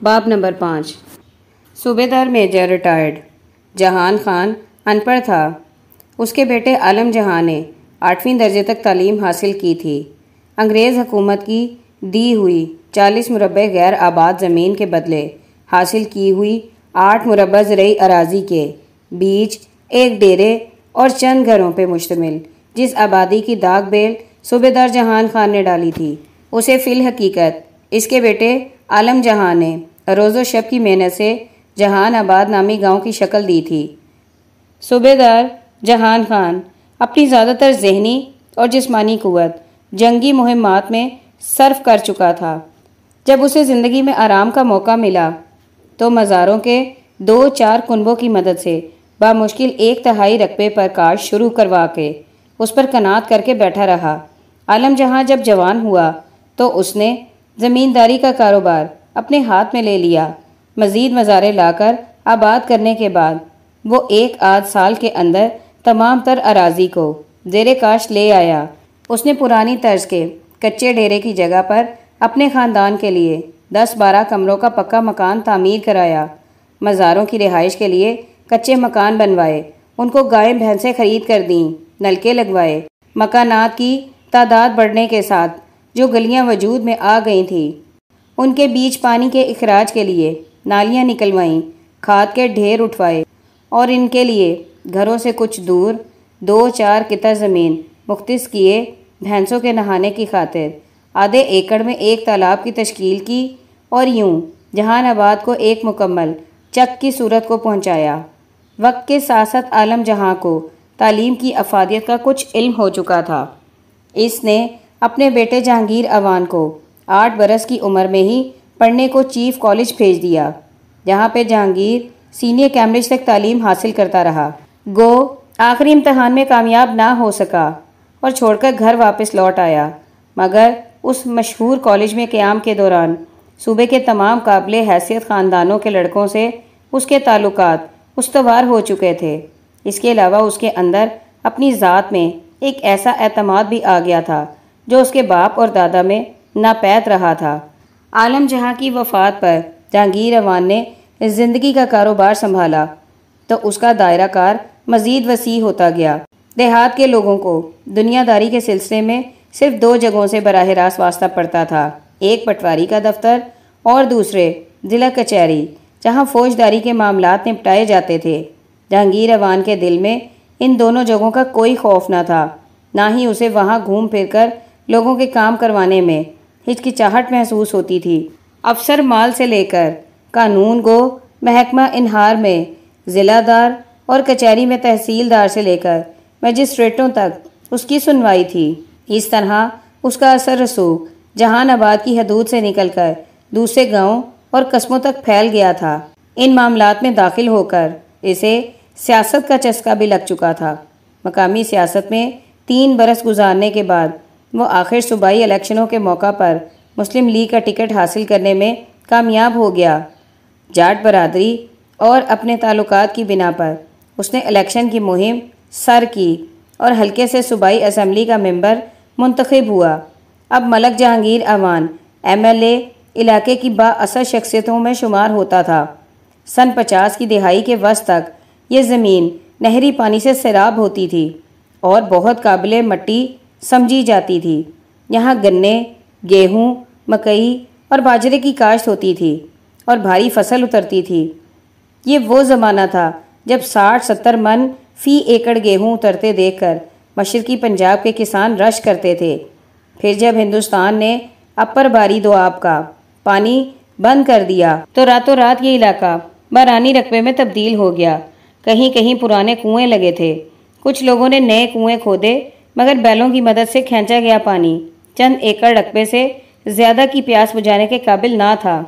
बाब नंबर पाँच। सूबेदार मेजर रिटायर्ड। जहान खान अनपढ़ था। उसके बेटे आलम जहाँ ने आठवीं दर्जे तक तालीम हासिल की थी। अंग्रेज़ हुकूमत की दी हुई चालीस मुरबे गैर आबाद ज़मीन के बदले हासिल की हुई आठ मुरबा ज़रई अराजी के बीच एक डेरे और चंद घरों पर मुश्तमिल, जिस आबादी की दाग बेल सूबेदार जहान खान ने डाली थी। उसे फिल हकीकत, इसके बेटे आलम जहाँ ने रोज़ो शब की मेहनत से जहान आबाद नामी गाँव की शक्ल दी थी। सूबेदार जहान खान अपनी ज़्यादातर जहनी और जिस्मानी कुत जंगी मुहिमात में सर्फ कर चुका था। जब उसे ज़िंदगी में आराम का मौका मिला तो मज़ारों के दो चार कुनबों की मदद से बामुश्किल एक तहाई रकबे पर काश शुरू करवा के उस पर कनात करके बैठा रहा। आलम जहाँ जब जवान हुआ तो उसने ज़मींदारी का कारोबार अपने हाथ में ले लिया। मज़ीद मज़ारे लाकर आबाद करने के बाद, वो एक आध साल के अंदर तमाम तर अराजी को जेर काश ले आया। उसने पुरानी तर्ज के कच्चे डेरे की जगह पर अपने ख़ानदान के लिए दस बारह कमरों का पक्का मकान तामीर कराया। मज़ारों की रिहाइश के लिए कच्चे मकान बनवाए। उनको गायें भैंसें खरीद कर दी, नलके लगवाए। मकानात की तादाद बढ़ने के साथ जो गलियाँ वजूद में आ गई थी उनके बीच पानी के अखराज के लिए नालियाँ निकलवाईं, खाद के ढेर उठवाए और इनके लिए घरों से कुछ दूर दो चार किता ज़मीन मुख्त किए भैंसों के नहाने की खातिर। आधे एकड़ में एक तालाब की तश्कील की और यूँ जहानाबाद को एक मुकम्मल चक की सूरत को पहुँचाया। वक्त के साथ साथ आलम जहाँ को तालीम की अफादियत का कुछ इल्म हो चुका था। इसने अपने बेटे जहांगीर अवान को आठ बरस की उम्र में ही पढ़ने को चीफ कॉलेज भेज दिया, जहाँ पे जहांगीर सीनियर कैम्ब्रिज तक तालीम हासिल करता रहा। गो, आखिरी इम्तहान में कामयाब ना हो सका और छोड़कर घर वापस लौट आया। मगर उस मशहूर कॉलेज में क़्याम के दौरान सूबे के तमाम काबिल हैसियत ख़ानदानों के लड़कों से उसके ताल्लुक उसवार हो चुके थे। इसके अलावा उसके अंदर अपनी ज़ात में एक ऐसा अतमाद भी आ गया था, जो उसके बाप और दादा में नापैद रहा था। आलम जहाँ की वफात पर जहांगीर अवान ने ज़िंदगी का कारोबार संभाला तो उसका दायरा कार मज़ीद वसी होता गया। देहात के लोगों को दुनियादारी के सिलसिले में सिर्फ़ दो जगहों से बरह रास्त वास्ता पड़ता था, एक पटवारी का दफ्तर और दूसरे ज़िला कचहरी, जहाँ फौजदारी के मामला निपटाए जाते थे। जहांगीर अवान के दिल में इन दोनों जगहों का कोई खौफ न था, ना ही उसे वहाँ घूम फिर कर लोगों के काम करवाने में। हिचकिचाहट महसूस होती थी। अफसर माल से लेकर कानून गो, महकमा इनहार में, ज़िलादार और कचहरी में तहसीलदार से लेकर मजिस्ट्रेटों तक उसकी सुनवाई थी। इस तरह उसका असर रसूख जहानाबाद की हदूद से निकलकर दूसरे गाँव और कस्बों तक फैल गया था। इन मामलात में दाखिल होकर इसे सियासत का चस्का भी लग चुका था। मकामी सियासत में तीन बरस गुजारने के बाद वो आखिर सूबाई इलेक्शनों के मौका पर मुस्लिम लीग का टिकट हासिल करने में कामयाब हो गया। जाट बरदरी और अपने ताल्लुक की बिना पर उसने इलेक्शन की मुहिम सर की और हल्के से सूबाई असम्बली का मेंबर मुंतखब हुआ। अब मलक जहांगीर अवान एम एमएलए, इलाके की बासर शख्सियतों में शुमार होता था। सन पचास की दिहाई के वस्त तक ये ज़मीन नहरी पानी से सैराब होती थी और बहुत काबिल मट्टी समझी जाती थी। यहाँ गन्ने, गेहूँ, मकई और बाजरे की काश्त होती थी और भारी फ़सल उतरती थी। ये वो ज़माना था जब साठ सत्तर मन फ़ी एकड़ गेहूँ उतरते देखकर मशरकी पंजाब के किसान रश करते थे। फिर जब हिंदुस्तान ने अपर बारी दुआब का पानी बंद कर दिया तो रातों रात ये इलाका बारानी रकबे में तब्दील हो गया। कहीं कहीं पुराने कुएँ लगे थे। कुछ लोगों ने नए कुएँ खोदे मगर बैलों की मदद से खींचा गया पानी। चंद एकड़ रकबे से ज़्यादा की प्यास बुझाने के काबिल ना था।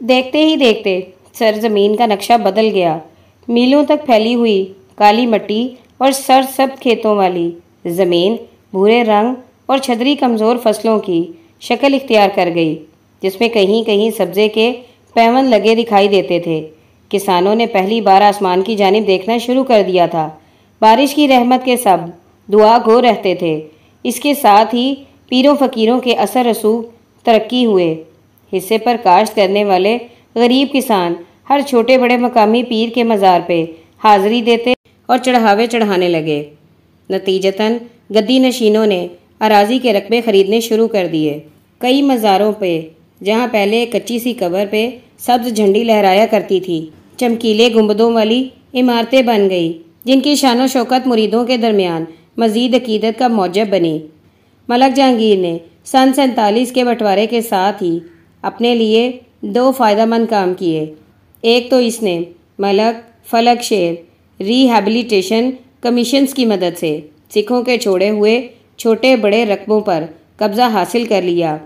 देखते ही देखते सरजमीन का नक्शा बदल गया। मीलों तक फैली हुई काली मट्टी और सरसब्ज खेतों वाली ज़मीन, भूरे रंग और छदरी कमज़ोर फ़सलों की शक्ल इख्तियार कर गई, जिसमें कहीं कहीं सब्ज़े के पैवन लगे दिखाई देते थे। किसानों ने पहली बार आसमान की जानब देखना शुरू कर दिया था। बारिश की रहमत के सब दुआ गो रहते थे। इसके साथ ही पीरों फ़कीरों के असर रसूख तरक्की हुए। हिस्से पर काश्त करने वाले गरीब किसान हर छोटे बड़े मकामी पीर के मज़ार पे हाजिरी देते और चढ़ावे चढ़ाने लगे। नतीजतन गद्दी नशीनों ने अराजी के रकबे खरीदने शुरू कर दिए। कई मज़ारों पे, जहाँ पहले एक कच्ची सी कबर पे सब्ज झंडी लहराया करती थी, चमकीले गुंबदों वाली इमारतें बन गई। जिनकी शानो शौकत मुरीदों के दरमियान मजीद अकीदत का मौजब बनी। मलक जहांगीर ने सन सैंतालीस के बंटवारे के साथ ही अपने लिए दो फ़ायदेमंद काम किए। एक तो इसने मलक फलक शेर रिहेबिलिटेशन कमीशंस की मदद से सिखों के छोड़े हुए छोटे बड़े रकबों पर कब्ज़ा हासिल कर लिया।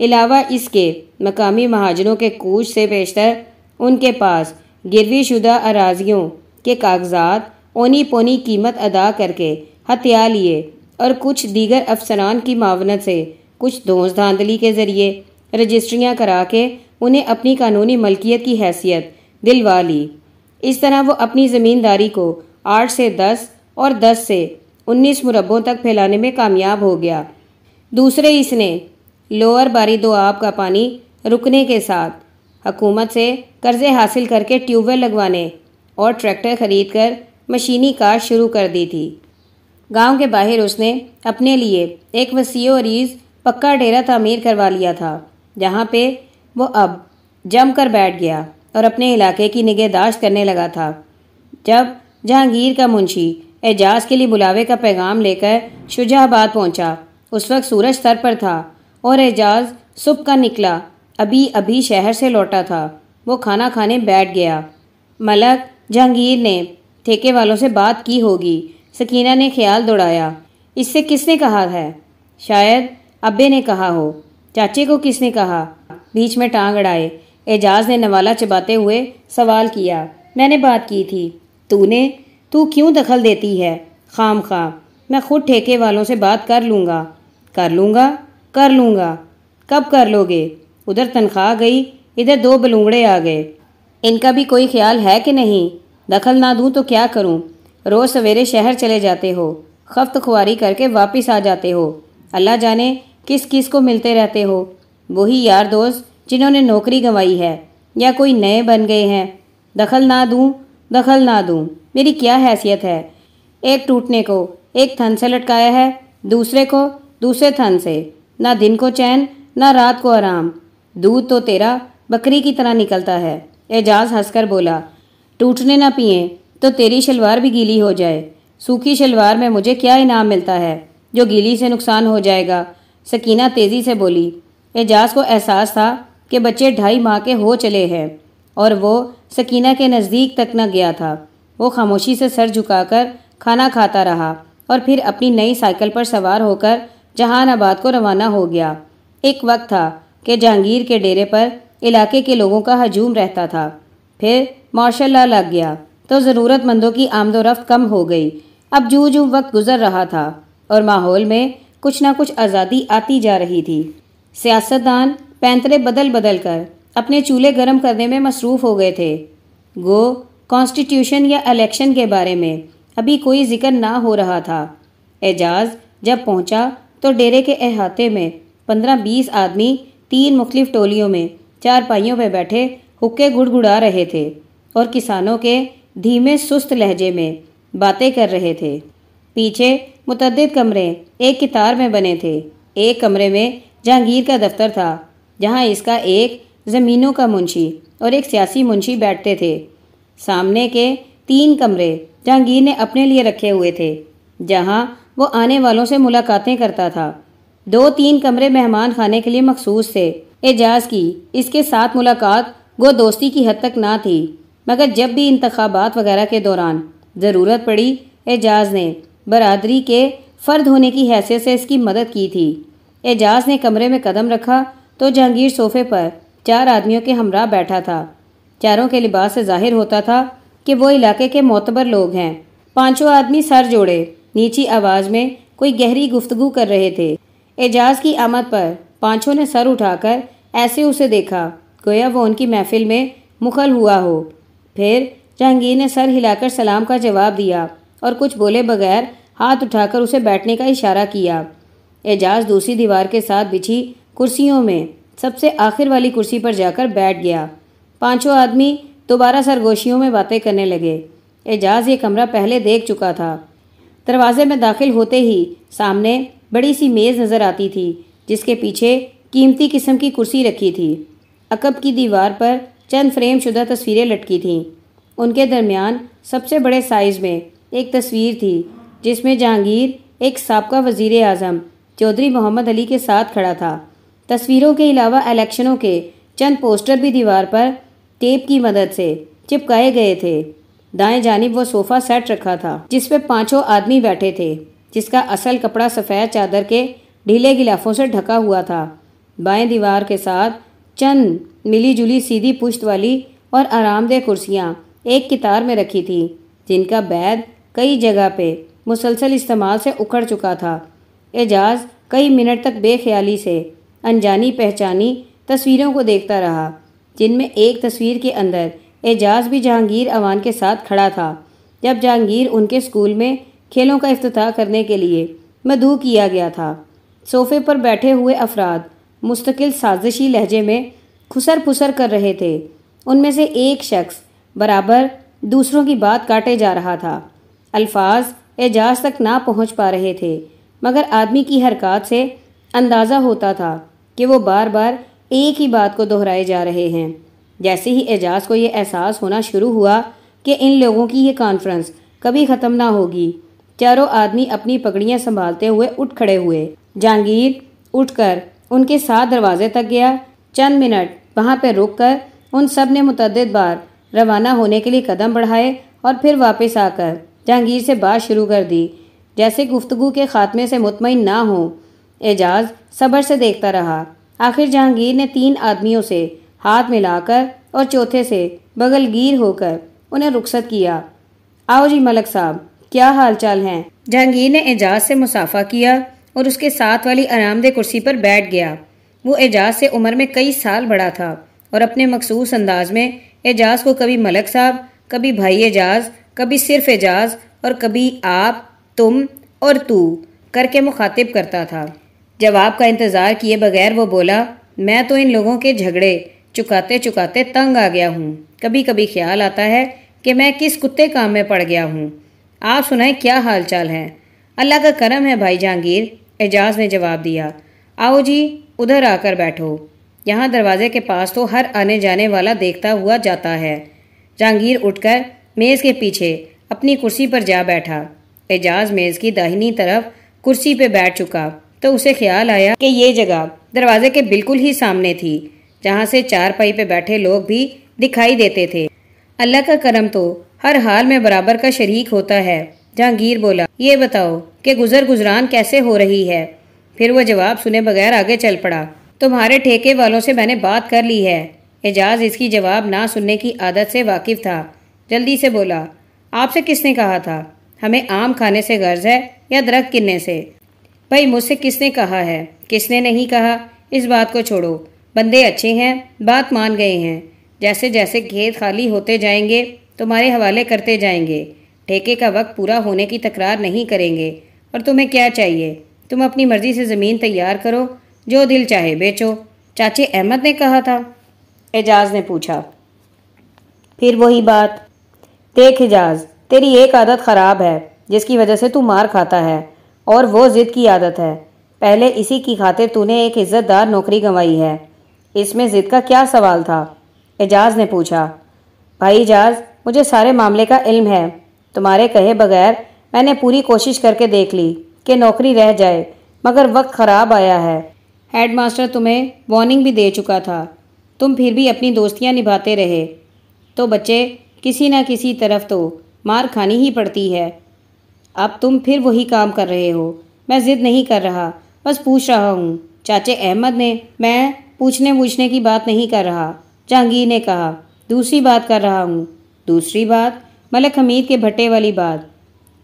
अलावा इसके मकामी महाजनों के कूच से बेशतर उनके पास गिरवी शुदा अराजियों के कागजात ओनी पोनी कीमत अदा करके हथिया लिए और कुछ दीगर अफसरान की मावनत से कुछ धोस धांधली के ज़रिए रजिस्ट्रियाँ करा के उन्हें अपनी कानूनी मलकियत की हैसियत दिलवा ली। इस तरह वो अपनी ज़मींदारी को आठ से दस और दस से उन्नीस मुरबों तक फैलाने में कामयाब हो गया। दूसरे इसने लोअर बारी दो आब का पानी रुकने के साथ हकूमत से कर्जे हासिल करके ट्यूबवेल लगवाने और ट्रैक्टर खरीद कर मशीनी कार शुरू कर दी थी। गाँव के बाहर उसने अपने लिए एक वसी अरीज पक्का डेरा तामीर करवा लिया था, जहाँ पे वो अब जम कर बैठ गया और अपने इलाके की निगहदाश्त करने लगा था। जब जहांगीर का मुंशी एजाज के लिए बुलावे का पैगाम लेकर शुजाबाद पहुँचा, उस वक्त सूरज सर पर था और एजाज सुबह का निकला, अभी अभी शहर से लौटा था। वो खाना खाने बैठ गया। मलक जहांगीर ने ठेके वालों से बात की होगी। सकीना ने ख्याल दौड़ाया। इससे किसने कहा है? शायद अब्बे ने कहा हो। चाचे को किसने कहा? बीच में टांग अड़ाए। एजाज ने नवाला चबाते हुए सवाल किया, मैंने बात की थी। तूने? तू क्यों दखल देती है? खाम खा मैं खुद ठेके वालों से बात कर लूँगा। कर लूँगा? कर लूँगा। कब कर लोगे? उधर तनख्वाह गई, इधर दो बलूंगड़े आ गए। इनका भी कोई ख्याल है कि नहीं? दखल ना दूँ तो क्या करूँ? रोज़ सवेरे शहर चले जाते हो। खफ्त खुआरी करके वापस आ जाते हो। अल्लाह जाने किस किस को मिलते रहते हो। वही यार दोस्त जिन्होंने नौकरी गंवाई है या कोई नए बन गए हैं। दखल ना दूँ, दखल ना दूँ। मेरी क्या हैसियत है? एक टूटने को, एक थन से लटकाया है, दूसरे को, दूसरे थन से। ना दिन को चैन, ना रात को आराम। दूध तो तेरा बकरी की तरह निकलता है। एजाज हंसकर बोला टूटने ना पिए तो तेरी शलवार भी गीली हो जाए। सूखी शलवार में मुझे क्या इनाम मिलता है, जो गीली से नुकसान हो जाएगा? सकीना तेज़ी से बोली। एजाज को एहसास था कि बच्चे ढाई माह के हो चले हैं, और वो सकीना के नज़दीक तक न गया था। वो खामोशी से सर झुकाकर खाना खाता रहा, और फिर अपनी नई साइकिल पर सवार होकर जहानाबाद को रवाना हो गया। एक वक्त था कि जहांगीर के डेरे पर इलाके के लोगों का हजूम रहता था। फिर माशाल्लाह लग गया। तो ज़रूरतमंदों की आमदोरफ्त कम हो गई। अब जू जू वक्त गुजर रहा था और माहौल में कुछ ना कुछ आज़ादी आती जा रही थी। सियासतदान पैंतरे बदल बदल कर अपने चूल्हे गर्म करने में मसरूफ़ हो गए थे। गो, कॉन्स्टिट्यूशन या इलेक्शन के बारे में अभी कोई ज़िक्र ना हो रहा था। एजाज जब पहुँचा तो डेरे के अहाते में पंद्रह बीस आदमी तीन मुख्तलिफ़ टोलियों में चार पाइयों पर बैठे हुक्के गुड़गुड़ा रहे थे। और किसानों के धीमे सुस्त लहजे में बातें कर रहे थे। पीछे मुतद कमरे एक कितार में बने थे। एक कमरे में जहांगीर का दफ्तर था, जहाँ इसका एक ज़मीनों का मुंशी और एक सियासी मुंशी बैठते थे। सामने के तीन कमरे जहांगीर ने अपने लिए रखे हुए थे, जहाँ वो आने वालों से मुलाकातें करता था। दो तीन कमरे मेहमान खाने के लिए मखसूस थे। एजाज की इसके साथ मुलाकात गो दोस्ती की हद तक ना थी। मगर जब भी इंतबात वगैरह के दौरान ज़रूरत पड़ी, एजाज ने बरदरी के फ़र्द होने की हैसियत से इसकी मदद की थी। एजाज ने कमरे में कदम रखा तो जहांगीर सोफे पर चार आदमियों के हमरा बैठा था। चारों के लिबास से ज़ाहिर होता था कि वो इलाके के मोतबर लोग हैं। पाँचों आदमी सर जोड़े, नीची आवाज़ में कोई गहरी गुफ्तगु कर रहे थे। एजाज की आमद पर पाँचों ने सर उठाकर ऐसे उसे देखा, गोया वो उनकी महफिल में मुखल हुआ हो। फिर जहांगीर ने सर हिलाकर सलाम का जवाब दिया और कुछ बोले बगैर हाथ उठाकर उसे बैठने का इशारा किया। एजाज दूसरी दीवार के साथ बिछी कुर्सियों में सबसे आखिर वाली कुर्सी पर जाकर बैठ गया। पाँचों आदमी दोबारा सरगोशियों में बातें करने लगे। एजाज ये कमरा पहले देख चुका था। दरवाजे में दाखिल होते ही सामने बड़ी सी मेज़ नज़र आती थी, जिसके पीछे कीमती किस्म की कुर्सी रखी थी। अकब की दीवार पर चंद फ्रेम शुदा तस्वीरें लटकी थीं। उनके दरमियान सबसे बड़े साइज़ में एक तस्वीर थी, जिसमें जहांगीर, एक सबका वज़ीर अजम चौधरी मोहम्मद अली के साथ खड़ा था। तस्वीरों के अलावा इलेक्शनों के चंद पोस्टर भी दीवार पर टेप की मदद से चिपकाए गए थे। दाएँ जानिब वो सोफा सेट रखा था, जिस पे पाँचों आदमी बैठे थे, जिसका असल कपड़ा सफ़ेद चादर के ढीले गिलाफों से ढका हुआ था। बाएँ दीवार के साथ चंद मिली जुली सीधी पुश्त वाली और आरामदेह कुर्सियाँ एक कितार में रखी थी, जिनका बैद कई जगह पे मुसलसल इस्तेमाल से उखड़ चुका था। एजाज कई मिनट तक बेख्याली से अनजानी पहचानी तस्वीरों को देखता रहा, जिनमें एक तस्वीर के अंदर एजाज भी जहांगीर अवान के साथ खड़ा था। जब जहांगीर उनके स्कूल में खेलों का अफ्ताह करने के लिए मदू किया गया था, सोफे पर बैठे हुए अफराद मुस्तकिल साजिशी लहजे में खुसर फुसर कर रहे थे। उनमें से एक शख्स बराबर दूसरों की बात काटे जा रहा था। अल्फाज एजाज तक ना पहुँच पा रहे थे, मगर आदमी की हरकत से अंदाज़ा होता था कि वो बार बार एक ही बात को दोहराए जा रहे हैं। जैसे ही एजाज को ये एहसास होना शुरू हुआ कि इन लोगों की ये कॉन्फ्रेंस कभी ख़त्म ना होगी, चारों आदमी अपनी पगड़ियाँ संभालते हुए उठ खड़े हुए। जहांगीर उठकर उनके साथ दरवाजे तक गया। चंद मिनट वहाँ पर रुक कर उन सबने मुतद बार रवाना होने के लिए कदम बढ़ाए और फिर वापस आकर जहांगीर से बात शुरू कर दी। जैसे गुफ्तगु के खात्मे से मुतमिन ना हो, एजाज सब्र से देखता रहा। आखिर जहांगीर ने तीन आदमियों से हाथ मिलाकर और चौथे से बगलगीर होकर उन्हें रुखसत किया। आओ जी मलक साहब, क्या हालचाल हैं? जहांगीर ने एजाज से मुसाफा किया और उसके साथ वाली आरामदे कुर्सी पर बैठ गया। वो एजाज से उम्र में कई साल बड़ा था और अपने मखसूस अंदाज में एजाज को कभी मलक साहब, कभी भाई एजाज, कभी सिर्फ़ एजाज और कभी आप, तुम और तू करके मुखातिब करता था। जवाब का इंतज़ार किए बगैर वो बोला, मैं तो इन लोगों के झगड़े चुकाते चुकाते तंग आ गया हूँ। कभी कभी ख्याल आता है कि मैं किस कुत्ते काम में पड़ गया हूँ। आप सुनाएँ क्या हाल चाल है? अल्लाह का करम है भाई जहांगीर, एजाज ने जवाब दिया। आओ जी, उधर आकर बैठो। यहाँ दरवाजे के पास तो हर आने जाने वाला देखता हुआ जाता है। जहांगीर उठकर मेज़ के पीछे अपनी कुर्सी पर जा बैठा। एजाज मेज़ की दाहिनी तरफ़ कुर्सी पे बैठ चुका तो उसे ख्याल आया कि ये जगह दरवाजे के बिल्कुल ही सामने थी, जहाँ से चार पाई पे बैठे लोग भी दिखाई देते थे। अल्लाह का करम तो हर हाल में बराबर का शरीक होता है। जहांगीर बोला, ये बताओ कि गुजर गुजरान कैसे हो रही है? फिर वह जवाब सुने बगैर आगे चल पड़ा, तुम्हारे ठेके वालों से मैंने बात कर ली है। एजाज इसकी जवाब ना सुनने की आदत से वाकिफ था। जल्दी से बोला, आपसे किसने कहा था? हमें आम खाने से गर्ज है या दरख्त किन्ने से? भाई, मुझसे किसने कहा है? किसने नहीं कहा? इस बात को छोड़ो। बंदे अच्छे हैं, बात मान गए हैं। जैसे जैसे खेत खाली होते जाएँगे, तुम्हारे हवाले करते जाएँगे। ठेके का वक्त पूरा होने की तकरार नहीं करेंगे। और तुम्हें क्या चाहिए? तुम अपनी मर्ज़ी से ज़मीन तैयार करो, जो दिल चाहे बेचो। चाचे अहमद ने कहा था। एजाज ने पूछा। फिर वही बात। देख एजाज, तेरी एक आदत ख़राब है, जिसकी वजह से तू मार खाता है, और वो ज़िद की आदत है। पहले इसी की खातिर तूने एक इज़्ज़तदार नौकरी गंवाई है। इसमें ज़िद का क्या सवाल था? एजाज ने पूछा। भाई एजाज, मुझे सारे मामले का इल्म है। तुम्हारे कहे बगैर मैंने पूरी कोशिश करके देख ली। कि नौकरी रह जाए, मगर वक्त ख़राब आया है। हेडमास्टर तुम्हें वार्निंग भी दे चुका था। तुम फिर भी अपनी दोस्तियाँ निभाते रहे। तो बच्चे, किसी न किसी तरफ़ तो मार खानी ही पड़ती है। अब तुम फिर वही काम कर रहे हो। मैं ज़िद नहीं कर रहा, बस पूछ रहा हूँ। चाचे अहमद ने, मैं पूछने पूछने की बात नहीं कर रहा, जहांगीर ने कहा। दूसरी बात कर रहा हूँ। दूसरी बात, मलक हमीद के भट्टे वाली बात।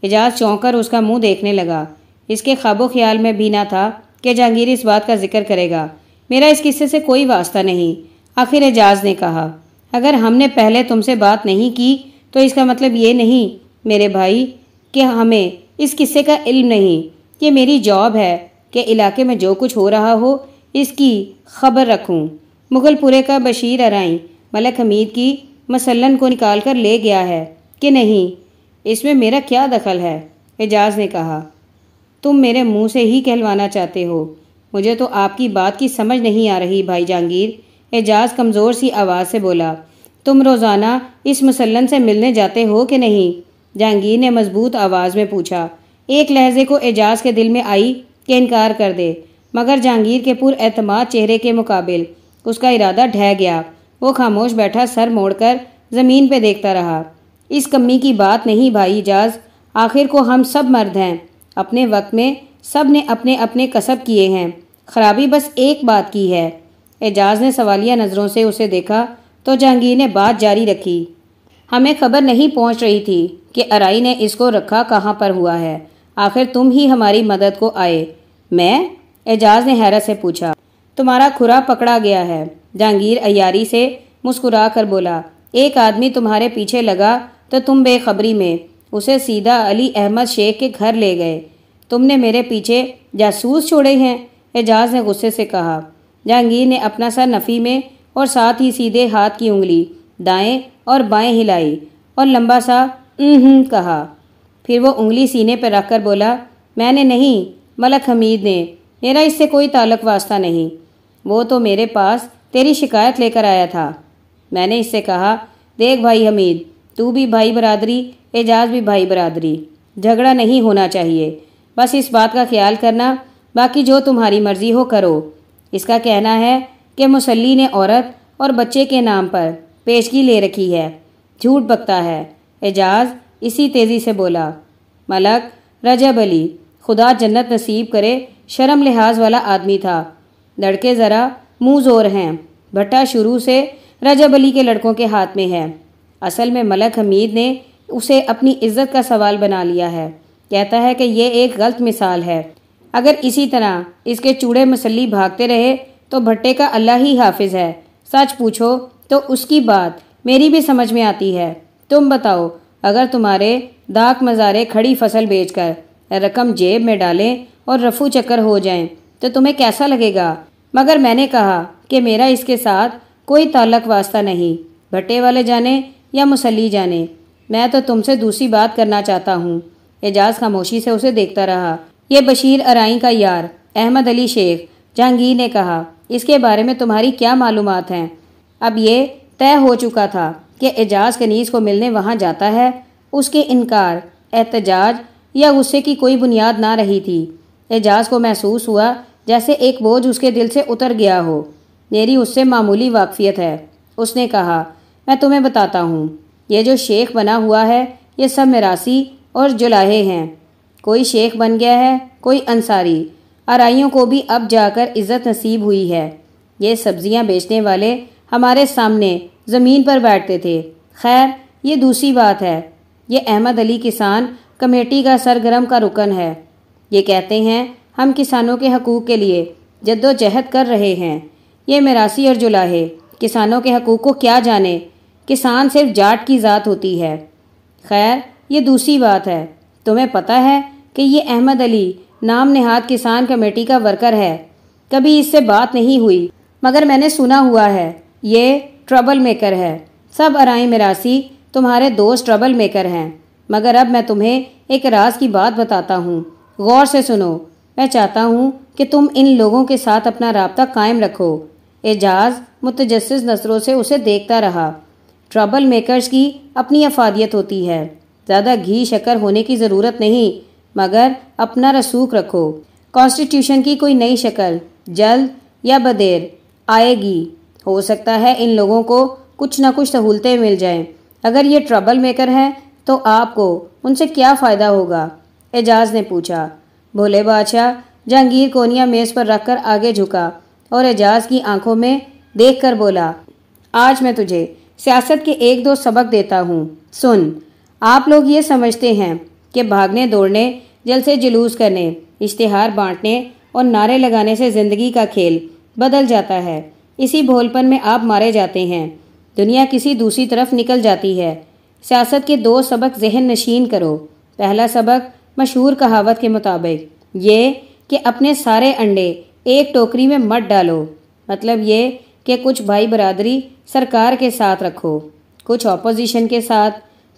एजाज चौंकर उसका मुँह देखने लगा। इसके ख्वाबो ख्याल में भी ना था कि जहांगीर इस बात का ज़िक्र करेगा। मेरा इस किस्से से कोई वास्ता नहीं। आखिर एजाज ने कहा, अगर हमने पहले तुमसे बात नहीं की तो इसका मतलब ये नहीं, मेरे भाई, कि हमें इस किस्से का इल्म नहीं। ये मेरी जॉब है कि इलाके में जो कुछ हो रहा हो, इसकी खबर रखूँ। मुगलपुरे का बशीर अराई, मलक हमीद की मसलन को निकाल कर ले गया है कि नहीं। इसमें मेरा क्या दखल है? एजाज ने कहा तुम मेरे मुँह से ही कहलवाना चाहते हो। मुझे तो आपकी बात की समझ नहीं आ रही, भाई जहांगीर। एजाज कमज़ोर सी आवाज़ से बोला, तुम रोज़ाना इस मुसल्लन से मिलने जाते हो कि नहीं? जहांगीर ने मज़बूत आवाज़ में पूछा, एक लहजे को एजाज के दिल में आई कि इनकार कर दे? मगर जहांगीर के पुरमाद चेहरे के मुकाबिल उसका इरादा ढह गया। वो खामोश बैठा सर मोड़कर ज़मीन पे देखता रहा, इस कमी की बात नहीं भाई एजाज। आखिर को हम सब मर्द हैं। अपने वक्त में सबने अपने अपने कसब किए हैं। खराबी बस एक बात की है। एजाज ने सवालिया नज़रों से उसे देखा तो जहांगीर ने बात जारी रखी। हमें खबर नहीं पहुँच रही थी कि अराई ने इसको रखा कहाँ पर हुआ है। आखिर तुम ही हमारी मदद को आए। मैं? एजाज ने हैरत से पूछा। तुम्हारा खुरा पकड़ा गया है। जहांगीर अयारी से मुस्कुरा कर बोला, एक आदमी तुम्हारे पीछे लगा तो तुम बेखबरी में। उसे सीधा अली अहमद शेख के घर ले गए। तुमने मेरे पीछे जासूस छोड़े हैं, एजाज ने गुस्से से कहा। जहांगीर ने अपना सर नफ़ी में और साथ ही सीधे हाथ की उंगली, दाएँ और बाएँ हिलाई और लंबा सा कहा। फिर वो उंगली सीने पर रखकर बोला, मैंने नहीं, मलक हमीद ने, मेरा इससे कोई ताल्लुक वास्ता नहीं। वो तो मेरे पास तेरी शिकायत लेकर आया था। मैंने इससे कहा, देख भाई हमीद तू भी भाई बरादरी, एजाज भी भाई बरादरी। झगड़ा नहीं होना चाहिए। बस इस बात का ख्याल करना, बाकी जो तुम्हारी मर्ज़ी हो करो। इसका कहना है कि मुसल्ली ने औरत और बच्चे के नाम पर पेशगी ले रखी है। झूठ बकता है। एजाज इसी तेज़ी से बोला, मलक रजब अली, खुदा जन्नत नसीब करे, शर्म लिहाज वाला आदमी था। लड़के ज़रा मुँह ज़ोर हैं। भट्टा शुरू से रजब अली के लड़कों के हाथ में है। असल में मलक हमीद ने उसे अपनी इज़्ज़त का सवाल बना लिया है। कहता है कि ये एक गलत मिसाल है। अगर इसी तरह इसके चूड़े मसली भागते रहे तो भट्टे का अल्लाह ही हाफिज है। सच पूछो तो उसकी बात मेरी भी समझ में आती है। तुम बताओ, अगर तुम्हारे दाक मज़ारे खड़ी फ़सल बेचकर रकम जेब में डालें और रफू चक्कर हो जाएँ तो तुम्हें कैसा लगेगा? मगर मैंने कहा कि मेरा इसके साथ कोई ताल्लक वास्ता नहीं। भट्टे वाले जाने या मुसली जाने। मैं तो तुमसे दूसरी बात करना चाहता हूँ। एजाज खामोशी से उसे देखता रहा। यह बशीर अराई का यार, अहमद अली शेख, जहांगीर ने कहा, इसके बारे में तुम्हारी क्या मालूम हैं? अब ये तय हो चुका था कि एजाज कनीज़ को मिलने वहाँ जाता है। उसके इनकार, एहतजाज या गुस्से की कोई बुनियाद ना रही थी। एजाज को महसूस हुआ जैसे एक बोझ उसके दिल से उतर गया हो। मेरी उससे मामूली वाकफियत है। उसने कहा मैं तुम्हें बताता हूँ। ये जो शेख बना हुआ है, ये सब मिरासी और जुलाहे हैं। कोई शेख बन गया है, कोई अंसारी। आराइयों को भी अब जाकर इज़्ज़त नसीब हुई है। ये सब्ज़ियाँ बेचने वाले हमारे सामने ज़मीन पर बैठते थे। खैर, ये दूसरी बात है। ये अहमद अली किसान कमेटी का सरगरम का रुकन है। ये कहते हैं, हम किसानों के हकूक़ के लिए जद्दोजहद कर रहे हैं। ये मरासी और जुलाहे, किसानों के हकूक़ को क्या जाने? किसान सिर्फ़ जाट की ज़ात होती है। खैर, ये दूसरी बात है। तुम्हें पता है कि ये अहमद अली नाम नेहाद किसान कमेटी का वर्कर है। कभी इससे बात नहीं हुई, मगर मैंने सुना हुआ है, ये ट्रबल मेकर है। सब अराई मिरासी तुम्हारे दोस्त ट्रबल मेकर हैं। मगर अब मैं तुम्हें एक राज की बात बताता हूँ। गौर से सुनो, मैं चाहता हूँ कि तुम इन लोगों के साथ अपना रबता कायम रखो। एजाज मुतजस नसरों से उसे देखता रहा। ट्रबल मेकर्स की अपनी अफादियत होती है। ज़्यादा घी शक्कर होने की ज़रूरत नहीं, मगर अपना रसूख रखो। कॉन्स्टिट्यूशन की कोई नई शक्ल, जल्द या बदेर, आएगी। हो सकता है इन लोगों को कुछ ना कुछ सहूलतें मिल जाएँ। अगर ये ट्रबल मेकर हैं तो आपको उनसे क्या फ़ायदा होगा? एजाज ने पूछा। भोले बादशाह, जहांगीर कोनिया मेज पर रखकर आगे झुका और एजाज की आँखों में देखकर बोला, आज मैं तुझे सियासत के एक दो सबक देता हूँ। सुन, आप लोग ये समझते हैं कि भागने दौड़ने, जल से जुलूस करने, इश्तेहार बांटने और नारे लगाने से ज़िंदगी का खेल बदल जाता है। इसी भोलपन में आप मारे जाते हैं। दुनिया किसी दूसरी तरफ़ निकल जाती है। सियासत के दो सबक जहन नशीन करो। पहला सबक मशहूर कहावत के मुताबिक, ये कि अपने सारे अंडे एक टोकरी में मत डालो। मतलब ये कि कुछ भाई बरादरी सरकार के साथ रखो, कुछ ऑपोजिशन के साथ,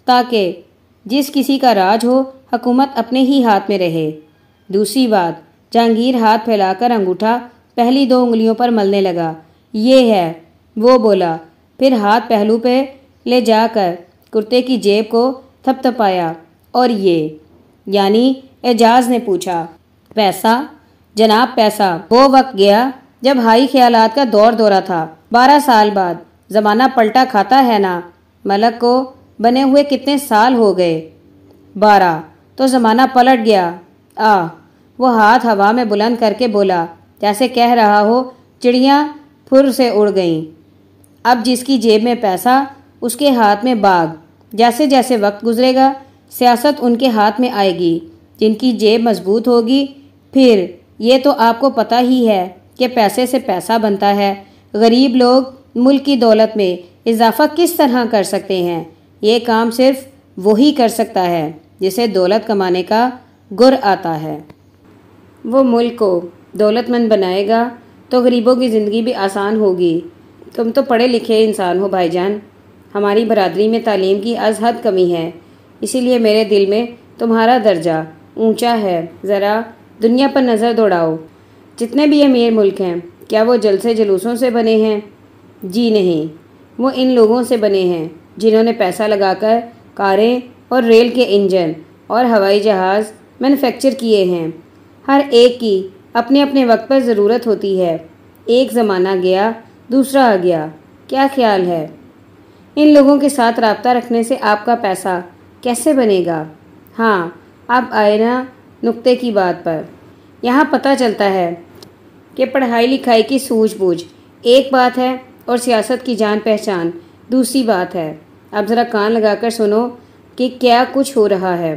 ताकि जिस किसी का राज हो, हुकूमत अपने ही हाथ में रहे। दूसरी बात, जहांगीर हाथ फैलाकर अंगूठा पहली दो उंगलियों पर मलने लगा। ये है, वो बोला, फिर हाथ पहलू पे ले जाकर कुर्ते की जेब को थपथपाया, और ये, यानी एजाज ने पूछा, पैसा? जनाब, पैसा, वो वक्त गया जब हाई ख्यालात का दौर दौरा था, बारह साल बाद। ज़माना पलटा खाता है ना? मलक को बने हुए कितने साल हो गए? बारह। तो ज़माना पलट गया। आ, वो हाथ हवा में बुलंद करके बोला, जैसे कह रहा हो, चिड़िया फुर से उड़ गईं। अब जिसकी जेब में पैसा, उसके हाथ में बाग। जैसे जैसे वक्त गुजरेगा, सियासत उनके हाथ में आएगी। जिनकी जेब मज़बूत होगी, फिर ये तो आपको पता ही है कि पैसे से पैसा बनता है। गरीब लोग मुल्क की दौलत में इजाफा किस तरह कर सकते हैं? ये काम सिर्फ़ वही कर सकता है जिसे दौलत कमाने का गुर आता है। वो मुल्क को दौलतमंद बनाएगा तो गरीबों की ज़िंदगी भी आसान होगी। तुम तो पढ़े लिखे इंसान हो भाईजान। हमारी बरदरी में तालीम की अज हद कमी है। इसीलिए मेरे दिल में तुम्हारा दर्जा ऊँचा है। ज़रा दुनिया पर नज़र दौड़ाओ। जितने भी अमीर मुल्क हैं, क्या वो जलसे जुलूसों से बने हैं? जी नहीं। वो इन लोगों से बने हैं, जिन्होंने पैसा लगाकर कारें और रेल के इंजन और हवाई जहाज़ मैन्युफैक्चर किए हैं। हर एक की अपने अपने वक्त पर ज़रूरत होती है। एक ज़माना गया, दूसरा आ गया। क्या ख्याल है? इन लोगों के साथ रबता रखने से आपका पैसा कैसे बनेगा? हाँ अब आए ना नुक्ते की बात पर। यहाँ पता चलता है कि पढ़ाई लिखाई की सूझबूझ एक बात है और सियासत की जान पहचान दूसरी बात है। अब ज़रा कान लगाकर सुनो कि क्या कुछ हो रहा है।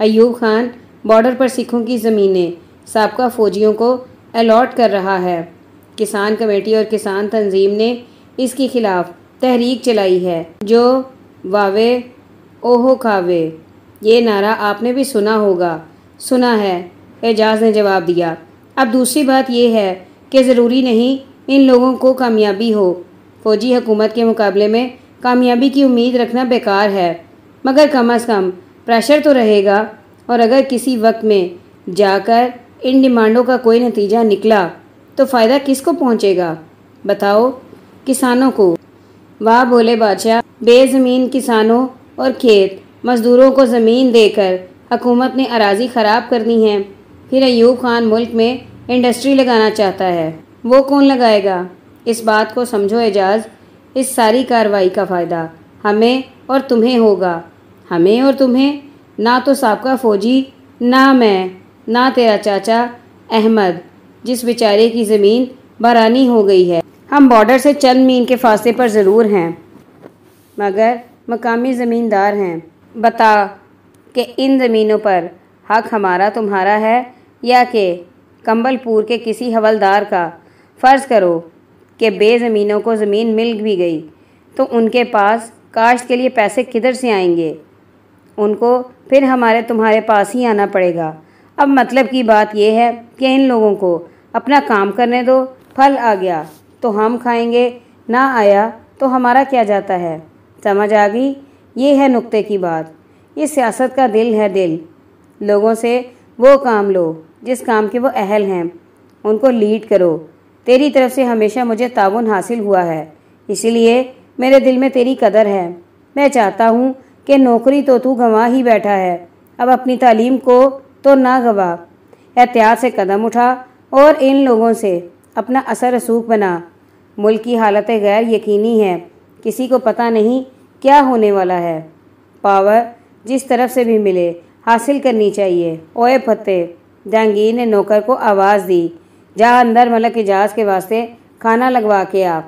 अयूब खान बॉर्डर पर सिखों की ज़मीनें सबका फ़ौजियों को अलॉट कर रहा है। किसान कमेटी और किसान तंजीम ने इसके खिलाफ तहरीक चलाई है। जो वावे ओहो खावे, ये नारा आपने भी सुना होगा। सुना है एजाज ने जवाब दिया। अब दूसरी बात यह है कि ज़रूरी नहीं इन लोगों को कामयाबी हो। फौजी हुकूमत के मुकाबले में कामयाबी की उम्मीद रखना बेकार है। मगर कम अज़ कम प्रेशर तो रहेगा और अगर किसी वक्त में जाकर इन डिमांडों का कोई नतीजा निकला तो फ़ायदा किसको पहुंचेगा? बताओ किसानों को। वाह बोले बादशाह, बेज़मीन किसानों और खेत मज़दूरों को ज़मीन देकर हुकूमत ने अराजी ख़राब करनी है। फिर अयूब खान मुल्क में इंडस्ट्री लगाना चाहता है। वो कौन लगाएगा? इस बात को समझो एजाज। इस सारी कार्रवाई का फ़ायदा हमें और तुम्हें होगा। हमें और तुम्हें? ना तो सबका फ़ौजी, ना मैं, ना तेरा चाचा अहमद, जिस बेचारे की ज़मीन बरानी हो गई है। हम बॉर्डर से चंद मील के फासले पर ज़रूर हैं, मगर मकामी ज़मींदार हैं। बता कि इन ज़मीनों पर हक हमारा तुम्हारा है या कि कंबलपुर के किसी हवलदार का फ़र्ज़ करो कि बेज़मीनों को ज़मीन मिल भी गई तो उनके पास काश्त के लिए पैसे किधर से आएँगे? उनको फिर हमारे तुम्हारे पास ही आना पड़ेगा। अब मतलब की बात यह है कि इन लोगों को अपना काम करने दो, फल आ गया तो हम खाएँगे, ना आया तो हमारा क्या जाता है? समझ आ गई? ये है नुक्ते की बात। ये सियासत का दिल है दिल। लोगों से वो काम लो। जिस काम के वो अहल हैं, उनको लीड करो। तेरी तरफ़ से हमेशा मुझे ताउन हासिल हुआ है, इसीलिए मेरे दिल में तेरी कदर है। मैं चाहता हूँ कि नौकरी तो तू गंवा ही बैठा है, अब अपनी तालीम को तो ना गवा। एहतियात से कदम उठा और इन लोगों से अपना असर रसूख बना। मुल्क की हालत गैर यकीनी है, किसी को पता नहीं क्या होने वाला है। पावर जिस तरफ़ से भी मिले, हासिल करनी चाहिए। ओए फतेह जहांगीर ने नौकर को आवाज़ दी। जा अंदर मलक एजाज के वास्ते खाना लगवा के आ।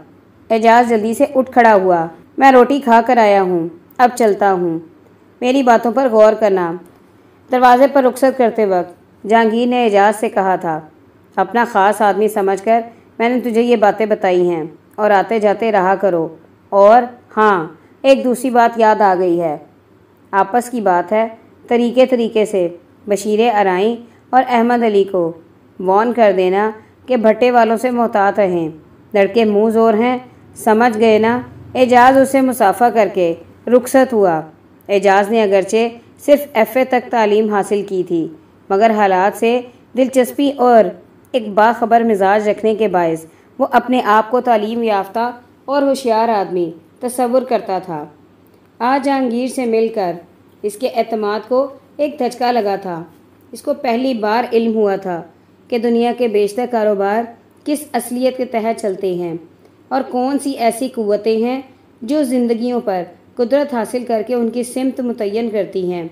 एजाज जल्दी से उठ खड़ा हुआ। मैं रोटी खा कर आया हूँ। अब चलता हूँ। मेरी बातों पर गौर करना। दरवाजे पर रुखसत करते वक्त जहांगीर ने एजाज से कहा था, अपना ख़ास आदमी समझकर मैंने तुझे ये बातें बताई हैं और आते जाते रहा करो। और हाँ एक दूसरी बात याद आ गई है। आपस की बात है तरीके तरीके से। बशीर अराई और अहमद अली को। वॉन कर देना कि भट्टे वालों से मोहतात रहें। लड़के मुँह ज़ोर हैं, समझ गए ना? एजाज उसे मुसाफा करके रुखसत हुआ। एजाज ने अगरचे सिर्फ़ एफ़ ए तक तालीम हासिल की थी, मगर हालात से दिलचस्पी और एक बाखबर मिजाज रखने के बायस वो अपने आप को तालीम याफ्ता और होशियार आदमी तस्वुर करता था। आज जहांगीर से मिलकर इसके अतमाद को एक धचका लगा था। इसको पहली बार इल्म हुआ था कि दुनिया के बेशतर कारोबार किस असलियत के तहत चलते हैं और कौन सी ऐसी क़वतें हैं जो ज़िंदगियों पर कुदरत हासिल करके उनकी सिमत मुतन करती हैं।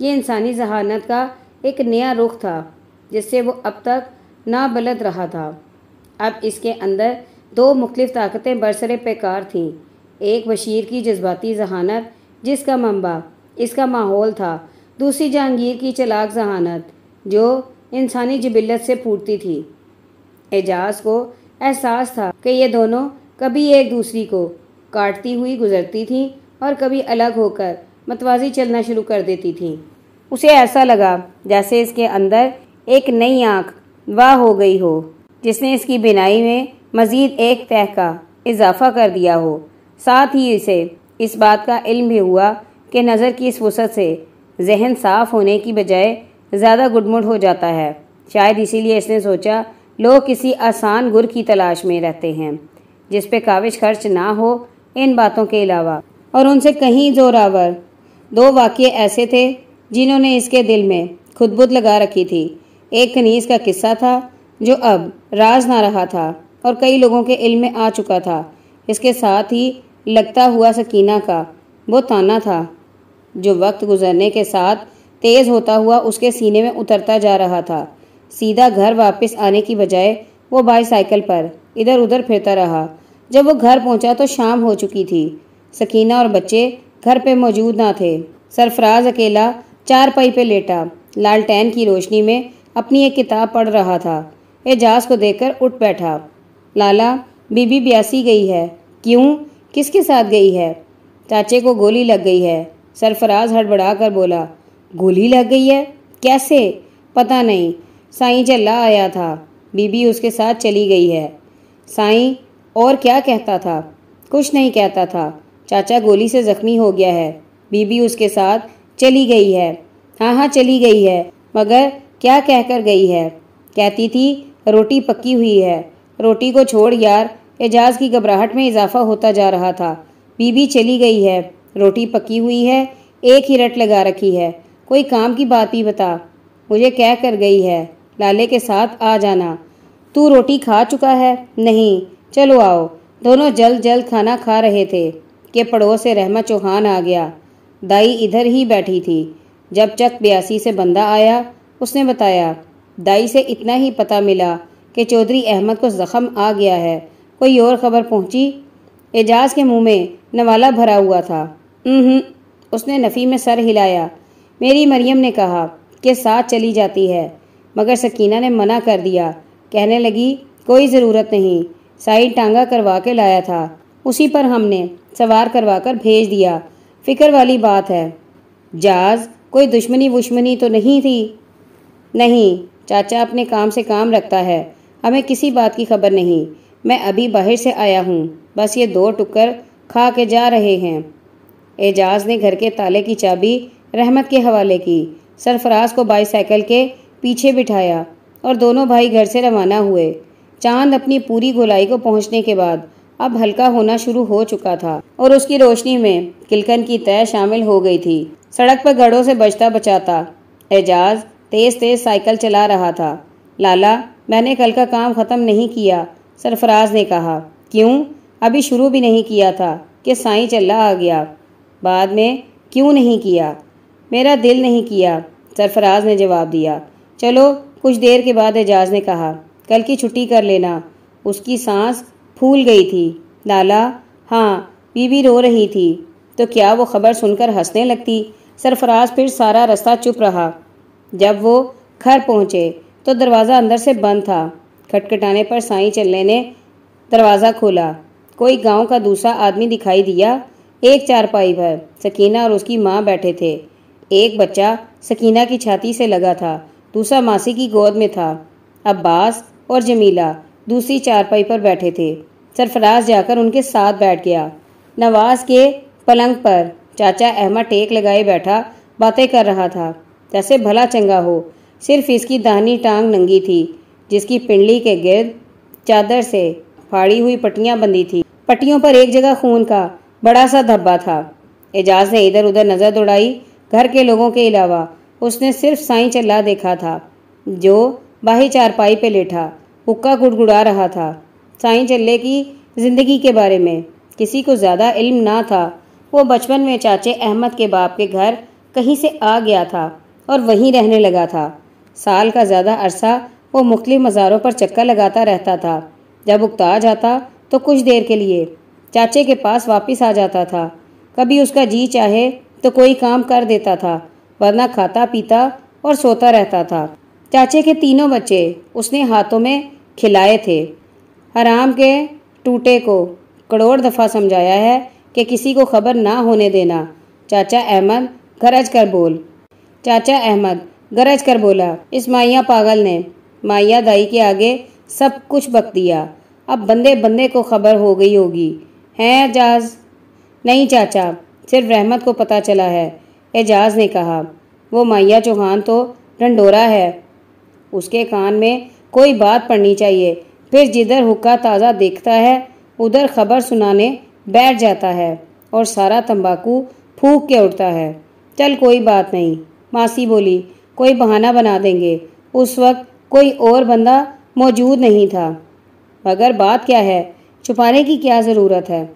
ये इंसानी जहानत का एक नया रुख था, जिससे वो अब तक नाबलद रहा था। अब इसके अंदर दो मुख्तफ ताकतें बरसरे पेकार थीं। एक बशीर की जज्बाती जहानत, जिसका मंबा, इसका माहौल था दूसरी जहांगीर की चलाक जहानत, जो इंसानी जबिलत से फूटती थी। एजाज को एहसास था कि ये दोनों कभी एक दूसरी को काटती हुई गुजरती थी और कभी अलग होकर मतवाजी चलना शुरू कर देती थी। उसे ऐसा लगा जैसे इसके अंदर एक नई आँख वाह हो गई हो, जिसने इसकी बिनाई में मज़ीद एक तह का इजाफा कर दिया हो। साथ ही इसे इस बात का इल्म भी हुआ कि नज़र की इस वसत से जहन साफ़ होने की बजाय ज़्यादा गुडमुड हो जाता है। शायद इसीलिए इसने सोचा, लोग किसी आसान गुर की तलाश में रहते हैं, जिस पे काविश खर्च ना हो इन बातों के अलावा। और उनसे कहीं जोरावर। दो वाक्य ऐसे थे जिन्होंने इसके दिल में खुदबुद लगा रखी थी। एक कनीस का किस्सा था, जो अब राज ना रहा था और कई लोगों के इल्म में आ चुका था। इसके साथ ही लगता हुआ सकीना का वो ताना था। जो वक्त गुजरने के साथ तेज़ होता हुआ उसके सीने में उतरता जा रहा था। सीधा घर वापस आने की बजाय वो बाईसाइकिल पर इधर उधर फिरता रहा। जब वो घर पहुँचा तो शाम हो चुकी थी। सकीना और बच्चे घर पे मौजूद ना थे। सरफराज अकेला चार पाई पे लेटा। लालटेन की रोशनी में अपनी एक किताब पढ़ रहा था। एजाज को देखकर उठ बैठा। लाला, बीबी ब्यासी गई है। क्यों? किसके साथ गई है? चाचे को गोली लग गई है। सरफराज हड़बड़ा कर बोला, गोली लग गई है? कैसे? पता नहीं। साईं चल्ला आया था। बीबी उसके साथ चली गई है। साईं और क्या कहता था? कुछ नहीं कहता था। चाचा गोली से जख्मी हो गया है। बीबी उसके साथ चली गई है। हाँ हाँ चली गई है। मगर क्या कहकर गई है? कहती थी, रोटी पक्की हुई है। रोटी को छोड़ यार, एजाज की घबराहट में इजाफा होता जा रहा था। बीबी चली गई है। रोटी पकी हुई है, एक ही रट लगा रखी है। कोई काम की बात ही बता, मुझे कह कर गई है, लाले के साथ आ जाना। तू रोटी खा चुका है? नहीं, चलो आओ। दोनों जल्द जल्द खाना खा रहे थे, कि पड़ोस से रहमा चौहान आ गया। दाई इधर ही बैठी थी। जब चक बयासी से बंदा आया, उसने बताया, दाई से इतना ही पता मिला कि चौधरी अहमद को ज़ख़म आ गया है। कोई और ख़बर पहुँची? एजाज के मुँह में नवाला भरा हुआ था। उसने नफ़ी में सर हिलाया। मेरी मरियम ने कहा कि साथ चली जाती है, मगर सकीना ने मना कर दिया। कहने लगी, कोई ज़रूरत नहीं, साइड टांगा करवा के लाया था। उसी पर हमने सवार करवा कर भेज दिया। फ़िक्र वाली बात है। जाज, कोई दुश्मनी वुश्मनी तो नहीं थी? नहीं, चाचा अपने काम से काम रखता है। हमें किसी बात की खबर नहीं। मैं अभी बाहर से आया हूँ। बस ये दो टुक्कर खा के जा रहे हैं। एजाज ने घर के ताले की चाबी रहमत के हवाले की। सरफराज को बाईसाइकिल के पीछे बिठाया और दोनों भाई घर से रवाना हुए। चाँद अपनी पूरी गोलाई को पहुँचने के बाद अब हल्का होना शुरू हो चुका था और उसकी रोशनी में किलकन की तय शामिल हो गई थी। सड़क पर गढ़ों से बचता बचाता एजाज तेज तेज साइकिल चला रहा था। लाला, मैंने कल का काम ख़त्म नहीं किया, सरफराज ने कहा। क्यों? अभी शुरू भी नहीं किया था कि साईं चल्ला आ गया। बाद में, क्यों नहीं किया? मेरा दिल नहीं किया। सरफराज ने जवाब दिया, चलो, कुछ देर के बाद एजाज ने कहा, कल की छुट्टी कर लेना। उसकी सांस फूल गई थी। लाला हाँ बीवी रो रही थी। तो क्या वो खबर सुनकर हंसने लगती? सरफराज फिर सारा रास्ता चुप रहा। जब वो घर पहुँचे तो दरवाज़ा अंदर से बंद था। खटखटाने पर साईं चलने ने दरवाज़ा खोला। कोई गाँव का दूसरा आदमी दिखाई दिया? एक चारपाई पर सकीना और उसकी माँ बैठे थे। एक बच्चा सकीना की छाती से लगा था, दूसरा मासी की गोद में था। अब्बास और जमीला दूसरी चारपाई पर बैठे थे। सरफराज जाकर उनके साथ बैठ गया। नवाज़ के पलंग पर चाचा अहमद टेक लगाए बैठा बातें कर रहा था। जैसे भला चंगा हो, सिर्फ़ इसकी दाहनी टांग नंगी थी, जिसकी पिंडली के गिर्द चादर से फाड़ी हुई पट्टियाँ बंधी थी। पट्टियों पर एक जगह खून का बड़ा सा धब्बा था। एजाज ने इधर उधर नज़र दौड़ाई। घर के लोगों के अलावा उसने सिर्फ़ साई चल्ला देखा था, जो बाही चारपाई पे लेटा, हुक्का गुड़गुड़ा रहा था। साई चल्ले की ज़िंदगी के बारे में किसी को ज़्यादा इल्म ना था। वो बचपन में चाचे अहमद के बाप के घर कहीं से आ गया था और वहीं रहने लगा था। साल का ज़्यादा अरसा वो मुख्तलिफ़ मज़ारों पर चक्कर लगाता रहता था। जब उगता जाता तो कुछ देर के लिए चाचे के पास वापस आ जाता था। कभी उसका जी चाहे तो कोई काम कर देता था, वरना खाता, पीता और सोता रहता था। चाचे के तीनों बच्चे उसने हाथों में खिलाए थे। हराम के टूटे को करोड़ दफ़ा समझाया है कि किसी को खबर ना होने देना। चाचा अहमद गरज कर बोल। चाचा अहमद गरज कर बोला, इस माइया पागल ने माइया दाई के आगे सब कुछ बक दिया। अब बंदे बंदे को खबर हो गई होगी। हैं एजाज नहीं चाचा, सिर्फ़ रहमत को पता चला है एजाज ने कहा। वो माइया चौहान तो ढंडोरा है। उसके कान में कोई बात पड़नी चाहिए, फिर जिधर हुक्का ताज़ा देखता है, उधर खबर सुनाने बैठ जाता है और सारा तंबाकू फूक के उठता है। चल कोई बात नहीं, मासी बोली, कोई बहाना बना देंगे। उस वक्त कोई और बंदा मौजूद नहीं था। मगर बात क्या है? छुपाने की क्या ज़रूरत है?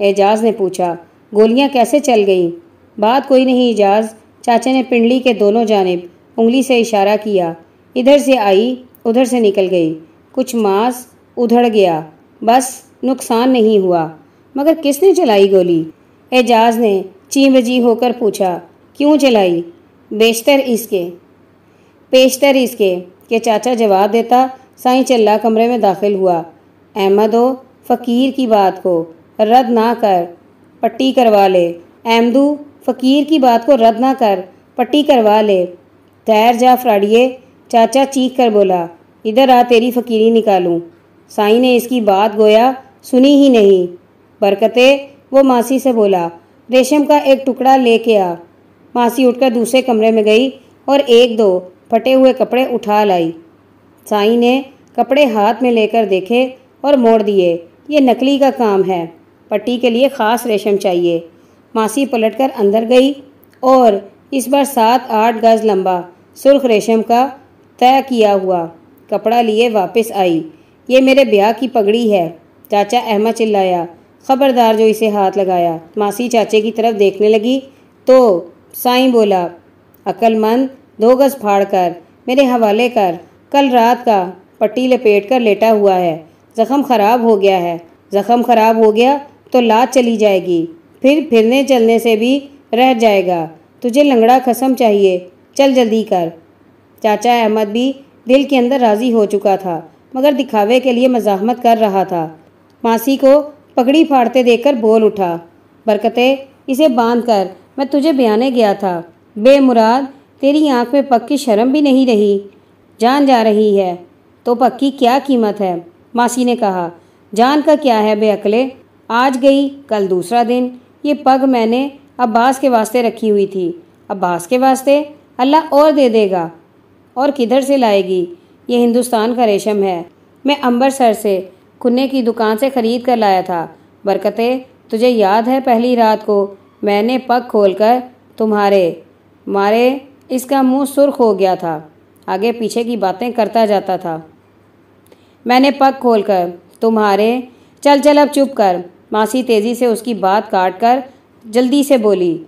एजाज ने पूछा, गोलियाँ कैसे चल गईं? बात कोई नहीं, एजाज। चाचा ने पिंडली के दोनों जानब उंगली से इशारा किया। इधर से आई, उधर से निकल गई। कुछ मांस उधड़ गया। बस नुकसान नहीं हुआ। मगर किसने चलाई गोली? एजाज ने चीमरजी होकर पूछा, क्यों चलाई? बेशतर इसके। पेशतर इसके, कि चाचा जवाब देता साईं चल्ला कमरे में दाखिल हुआ। अहमद हो फ़कीर की बात को रद्द ना कर, पट्टी करवा ले। अहमदू फ़कीर की बात को रद्द ना कर, पट्टी करवा ले। तैर जा फ्राडिए, चाचा चीख कर बोला, इधर आ तेरी फ़कीरी निकालूं। साईं ने इसकी बात गोया, सुनी ही नहीं। बरकते, वो मासी से बोला, रेशम का एक टुकड़ा लेके आ। मासी उठकर दूसरे कमरे में गई और एक दो फटे हुए कपड़े उठा लाई। साई ने कपड़े हाथ में लेकर देखे और मोड़ दिए। ये नकली का काम है। पट्टी के लिए ख़ास रेशम चाहिए। मासी पलटकर अंदर गई और इस बार सात आठ गज लंबा सुर्ख रेशम का तय किया हुआ कपड़ा लिए वापस आई। ये मेरे ब्याह की पगड़ी है। चाचा अहमद चिल्लाया। खबरदार जो इसे हाथ लगाया। मासी चाचे की तरफ़ देखने लगी। तो साईं बोला अक्लमंद दो गज फाड़ कर, मेरे हवाले कर। कल रात का पट्टी लपेट कर लेटा हुआ है। ज़ख़म ख़राब हो गया है। ज़ख़म ख़राब हो गया तो लात चली जाएगी। फिर फिरने चलने से भी रह जाएगा। तुझे लंगड़ा खसम चाहिए। चल जल्दी कर। चाचा अहमद भी दिल के अंदर राज़ी हो चुका था, मगर दिखावे के लिए मजामत कर रहा था। मासी को पगड़ी फाड़ते देखकर बोल उठा, बरकते, इसे बाँध कर, मैं तुझे बयाने गया था। बेमुराद, तेरी आँख में पक्की शर्म भी नहीं रही। जान जा रही है तो पक्की क्या कीमत है? मासी ने कहा जान का क्या है बेअकले आज गई, कल दूसरा दिन। ये पग मैंने अब्बास के वास्ते रखी हुई थी। अब्बास के वास्ते? अल्लाह और दे देगा। और किधर से लाएगी? ये हिंदुस्तान का रेशम है। मैं अंबरसर से खुन्ने की दुकान से ख़रीद कर लाया था। बरकते, तुझे याद है पहली रात को मैंने पग खोलकर तुम्हारे मारे इसका मुँह सुर्ख हो गया था। आगे पीछे की बातें करता जाता था। मैंने पग खोलकर, तुम्हारे। चल चल, अब चुप कर। मासी तेज़ी से उसकी बात काट कर जल्दी से बोली,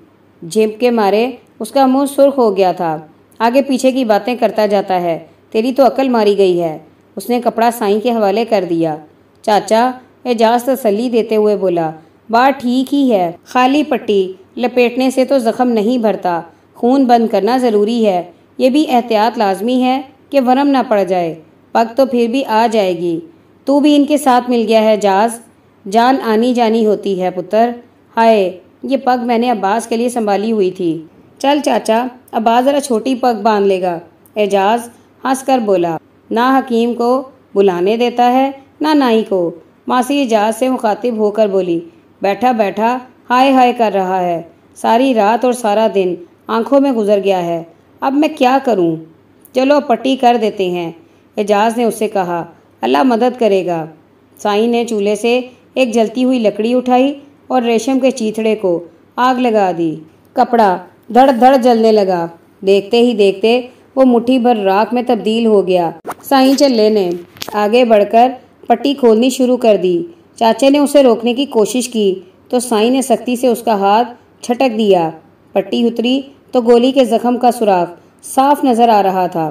झिप के मारे, उसका मुँह सुर्ख हो गया था। आगे पीछे की बातें करता जाता है। तेरी तो अकल मारी गई है। उसने कपड़ा साईं के हवाले कर दिया। चाचा एजाज तसली देते हुए बोला, बात ठीक ही है। खाली पट्टी, लपेटने से तो ज़ख़म नहीं भरता। खून बंद करना ज़रूरी है। ये भी एहतियात लाजमी है कि वरम ना पड़ जाए। पग तो फिर भी आ जाएगी। तू भी इनके साथ मिल गया है, जाज। जान आनी जानी होती है, पुत्र। हाय, ये पग मैंने अब्बास के लिए संभाली हुई थी। चल, चाचा, अब्बास ज़रा छोटी पग बाँध लेगा। एजाज हंस कर बोला। ना हकीम को बुलाने देता है, ना नाई को। मासी एजाज से मुखातिब होकर बोली। बैठा बैठा, हाय हाय कर रहा है। सारी रात और सारा दिन आँखों में गुजर गया है। अब मैं क्या करूँ? चलो पट्टी कर देते हैं। एजाज ने उससे कहा, अल्लाह मदद करेगा। साईं ने चूल्हे से एक जलती हुई लकड़ी उठाई और रेशम के चीथड़े को आग लगा दी। कपड़ा धड़ धड़ जलने लगा। देखते ही देखते वो मुट्ठी भर राख में तब्दील हो गया। साई चल्ले ने आगे बढ़कर पट्टी खोलनी शुरू कर दी। चाचे ने उसे रोकने की कोशिश की तो साई ने सख्ती से उसका हाथ छटक दिया। पट्टी उतरी तो गोली के जख्म का सुराख साफ़ नज़र आ रहा था।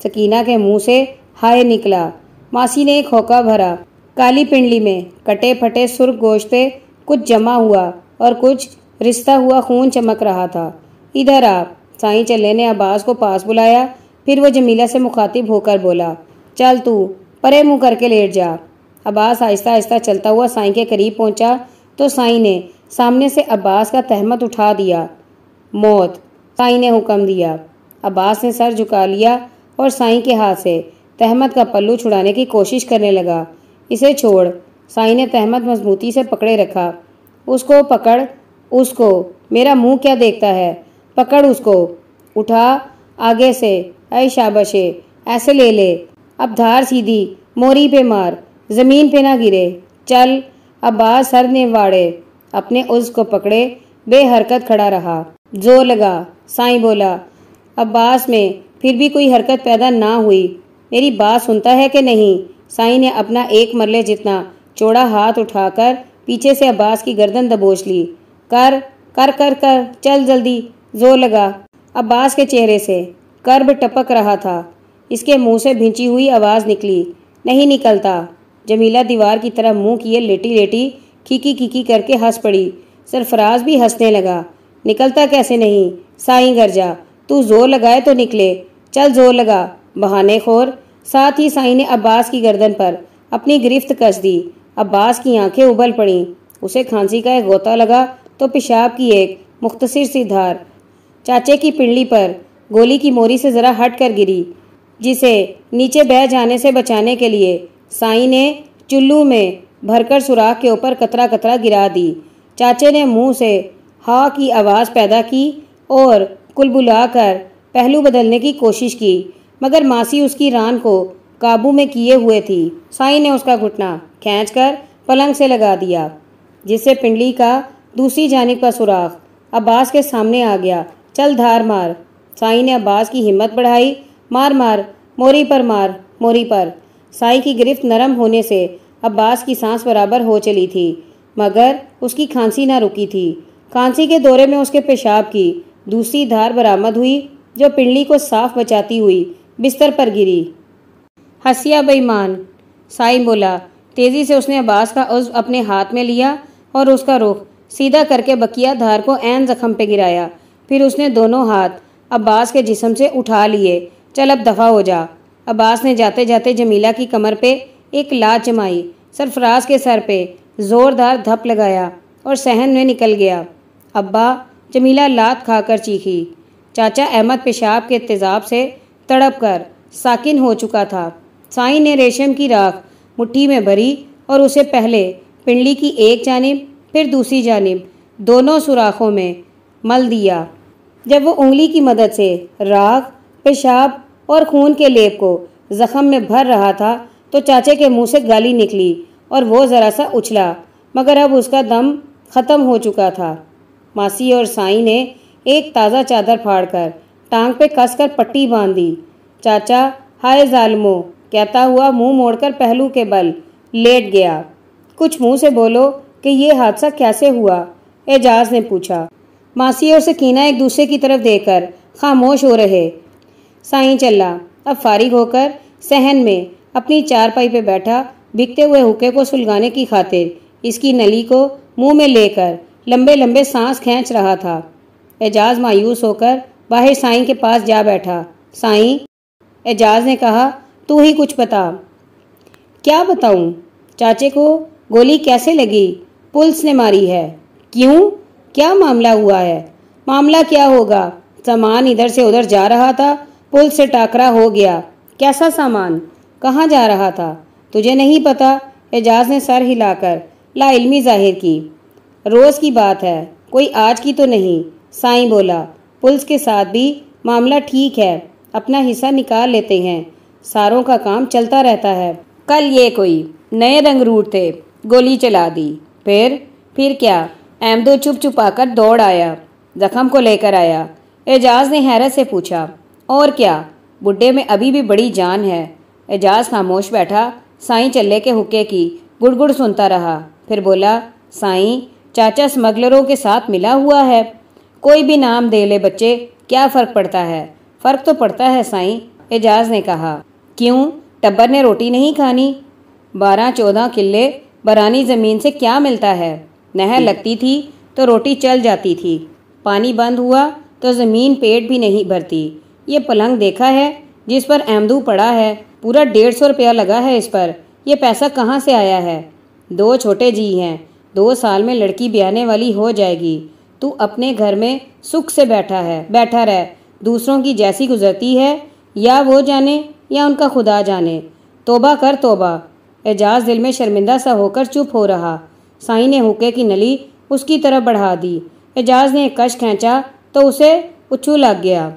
सकीना के मुँह से हाय निकला। मासी ने एक होका भरा। काली पिंडली में कटे फटे सुर्ख गोश्ते कुछ जमा हुआ और कुछ रिश्ता हुआ खून चमक रहा था। इधर आप साईं चले ने अब्बास को पास बुलाया, फिर वो जमीला से मुखातिब होकर बोला, चल तू, परे मुँह करके लेट जा। अब्बास आहिस्ता आहिस्ता चलता हुआ साईं के करीब पहुँचा तो साईं ने सामने से अब्बास का तहमत उठा दिया। मौत, साईं ने हुक्म दिया। अब्बास ने सर झुका लिया और साईं के हाथ से तहमत का पल्लू छुड़ाने की कोशिश करने लगा। इसे छोड़ साईं ने तहमत मजबूती से पकड़े रखा। उसको पकड़, उसको, मेरा मुँह क्या देखता है? पकड़ उसको। उठा, आगे से, ऐ शाबाशे, ऐसे ले ले। अब धार सीधी, मोरी पे मार, ज़मीन पे ना गिरे। चल अब्बास सर ने वाड़े। अपने उस को पकड़े, बेहरकत खड़ा रहा। ज़ोर लगा, साईं बोला अब्बास में फिर भी कोई हरकत पैदा ना हुई। मेरी बात सुनता है कि नहीं? साई ने अपना एक मरले जितना चौड़ा हाथ उठाकर पीछे से अब्बास की गर्दन दबोच ली। कर कर कर कर, चल जल्दी, ज़ोर लगा। अब्बास के चेहरे से कर्ब टपक रहा था। इसके मुँह से भिंची हुई आवाज़ निकली। नहीं निकलता। जमीला दीवार की तरफ़ मुँह किए लेटी लेटी, खीकी खीकी करके हंस पड़ी। सरफराज भी हंसने लगा। निकलता कैसे नहीं? साईं गरजा तू ज़ोर लगाए तो निकले। चल ज़ोर लगा बहाने खोर साथ ही साई ने अब्बास की गर्दन पर अपनी गिरफ्त कस दी। अब्बास की आँखें उबल पड़ीं। उसे खांसी का एक गोता लगा तो पेशाब की एक मुख्तसर सी धार। चाचे की पिंडली पर गोली की मोरी से ज़रा हट कर गिरी, जिसे नीचे बह जाने से बचाने के लिए साई ने चुल्लू में भरकर सुराख के ऊपर कतरा कतरा गिरा दी। चाचे ने मुँह से हा की आवाज़ पैदा की और कुलबुलाकर पहलू बदलने की कोशिश की, मगर मासी उसकी रान को काबू में किए हुए थी। साई ने उसका घुटना खींचकर पलंग से लगा दिया, जिससे पिंडली का दूसरी जानब का सुराख अब्बास के सामने आ गया। चल धार मार। साई ने अब्बास की हिम्मत बढ़ाई। मार मार। मोरी पर मार। मोरी पर। साई की गिरफ्त नरम होने से अब्बास की सांस बराबर हो चली थी, मगर उसकी खांसी ना रुकी थी। खांसी के दौरे में उसके पेशाब की दूसरी धार बरामद हुई। जो पिंडली को साफ़ बचाती हुई बिस्तर पर गिरी। हसिया बेईमान, साई बोला, तेज़ी से उसने अब्बास का उज्व अपने हाथ में लिया और उसका रुख सीधा करके बकिया धार को एन जख्म पे गिराया। फिर उसने दोनों हाथ अब्बास के जिसम से उठा लिए। चल अब दफ़ा हो जा। अब्बास ने जाते जाते जमीला की कमर पे एक लात जमाई, सरफराज के सर पे जोरदार धप लगाया और सहन में निकल गया। अब्बा, जमीला लात खाकर चीखी। चाचा अहमद पेशाब के तेजाब से तड़प कर साकिन हो चुका था। साई ने रेशम की राख मुट्ठी में भरी और उसे पहले पिंडली की एक जानब, फिर दूसरी जानब, दोनों सुराखों में मल दिया। जब वो उंगली की मदद से राख, पेशाब और खून के लेप को जख्म में भर रहा था तो चाचे के मुँह से गाली निकली और वो ज़रा सा उछला, मगर अब उसका दम ख़त्म हो चुका था। मासी और साई ने एक ताज़ा चादर फाड़कर टांग पे कसकर पट्टी बाँध। दी चाचा, हाय जालमो, कहता हुआ मुँह मोड़कर पहलू के बल लेट गया। कुछ मुँह से बोलो कि ये हादसा कैसे हुआ? एजाज ने पूछा। मासी और सकीना एक दूसरे की तरफ़ देखकर खामोश हो रहे। साई चला अब फारिग होकर सहन में अपनी चारपाई पे बैठा बिकते हुए हुक्के को सुलगाने की खातिर। इसकी नली को मुँह में लेकर लंबे लंबे सांस खींच रहा था। एजाज मायूस होकर बाहर साईं के पास जा बैठा। साईं, एजाज ने कहा, तू ही कुछ बता। क्या बताऊँ? चाचे को गोली कैसे लगी? पुलिस ने मारी है। क्यों? क्या मामला हुआ है? मामला क्या होगा? सामान इधर से उधर जा रहा था, पुल से टाकरा हो गया। कैसा सामान? कहाँ जा रहा था? तुझे नहीं पता? एजाज ने सर हिलाकर लाइलमी ज़ाहिर की। रोज़ की बात है, कोई आज की तो नहीं। साईं बोला, पुलिस के साथ भी मामला ठीक है, अपना हिस्सा निकाल लेते हैं। सारों का काम चलता रहता है। कल ये कोई नए रंग रूट थे, गोली चला दी। फिर फिर क्या? अहमदो चुप चुपा कर दौड़ आया, जख्म को लेकर आया। एजाज ने हैरत से पूछा, और क्या? बुढ़े में अभी भी बड़ी जान है। एजाज खामोश बैठा, साईं चल्ले के हुक्के की गुड़गुड़ सुनता रहा। फिर बोला, साईं, चाचा स्मगलरों के साथ मिला हुआ है। कोई भी नाम दे ले बच्चे, क्या फ़र्क पड़ता है? फ़र्क तो पड़ता है, साईं, एजाज ने कहा। क्यों? टब्बर ने रोटी नहीं खानी? बारह चौदह किले बरानी ज़मीन से क्या मिलता है? नहर लगती थी तो रोटी चल जाती थी। पानी बंद हुआ तो ज़मीन पेट भी नहीं भरती। ये पलंग देखा है, जिस पर अहमदू पड़ा है। पूरा डेढ़ सौ रुपया लगा है इस पर। यह पैसा कहाँ से आया है? दो छोटे जी हैं। दो साल में लड़की ब्याने वाली हो जाएगी। तू अपने घर में सुख से बैठा है, बैठा रह। दूसरों की जैसी गुजरती है, या वो जाने, या उनका खुदा जाने। तोबा कर तोबा। एजाज दिल में शर्मिंदा सा होकर चुप हो रहा। साई ने हुक्के की नली उसकी तरफ़ बढ़ा दी। एजाज ने कश खींचा तो उसे उच्छू लग गया।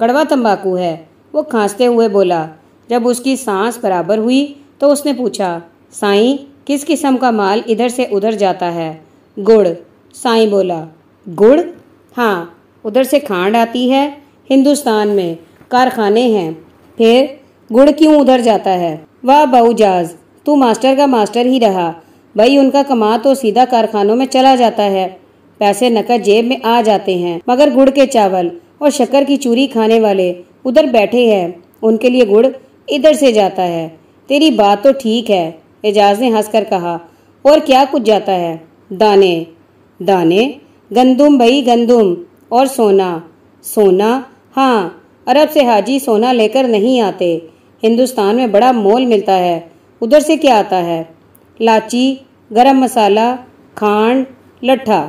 कड़वा तंबाकू है, वो खांसते हुए बोला। जब उसकी सांस बराबर हुई तो उसने पूछा, साईं, किस किस्म का माल इधर से उधर जाता है? गुड़, साईं बोला। गुड़? हाँ उधर से खांड आती है। हिंदुस्तान में कारखाने हैं। फिर, गुड़ क्यों उधर जाता है? वाह बाऊजाज तू मास्टर का मास्टर ही रहा। भाई, उनका कमा तो सीधा कारखानों में चला जाता है। पैसे नकद जेब में आ जाते हैं। मगर गुड़ के चावल और शक्कर की चूरी खाने वाले उधर बैठे हैं। उनके लिए गुड़ इधर से जाता है। तेरी बात तो ठीक है, एजाज ने हंसकर कहा। और क्या कुछ जाता है? दाने। दाने? गंदुम भई गंदुम, और सोना। सोना? हाँ अरब से हाजी सोना लेकर नहीं आते। हिंदुस्तान में बड़ा मोल मिलता है। उधर से क्या आता है? लाची, गरम मसाला, खांड, लट्ठा।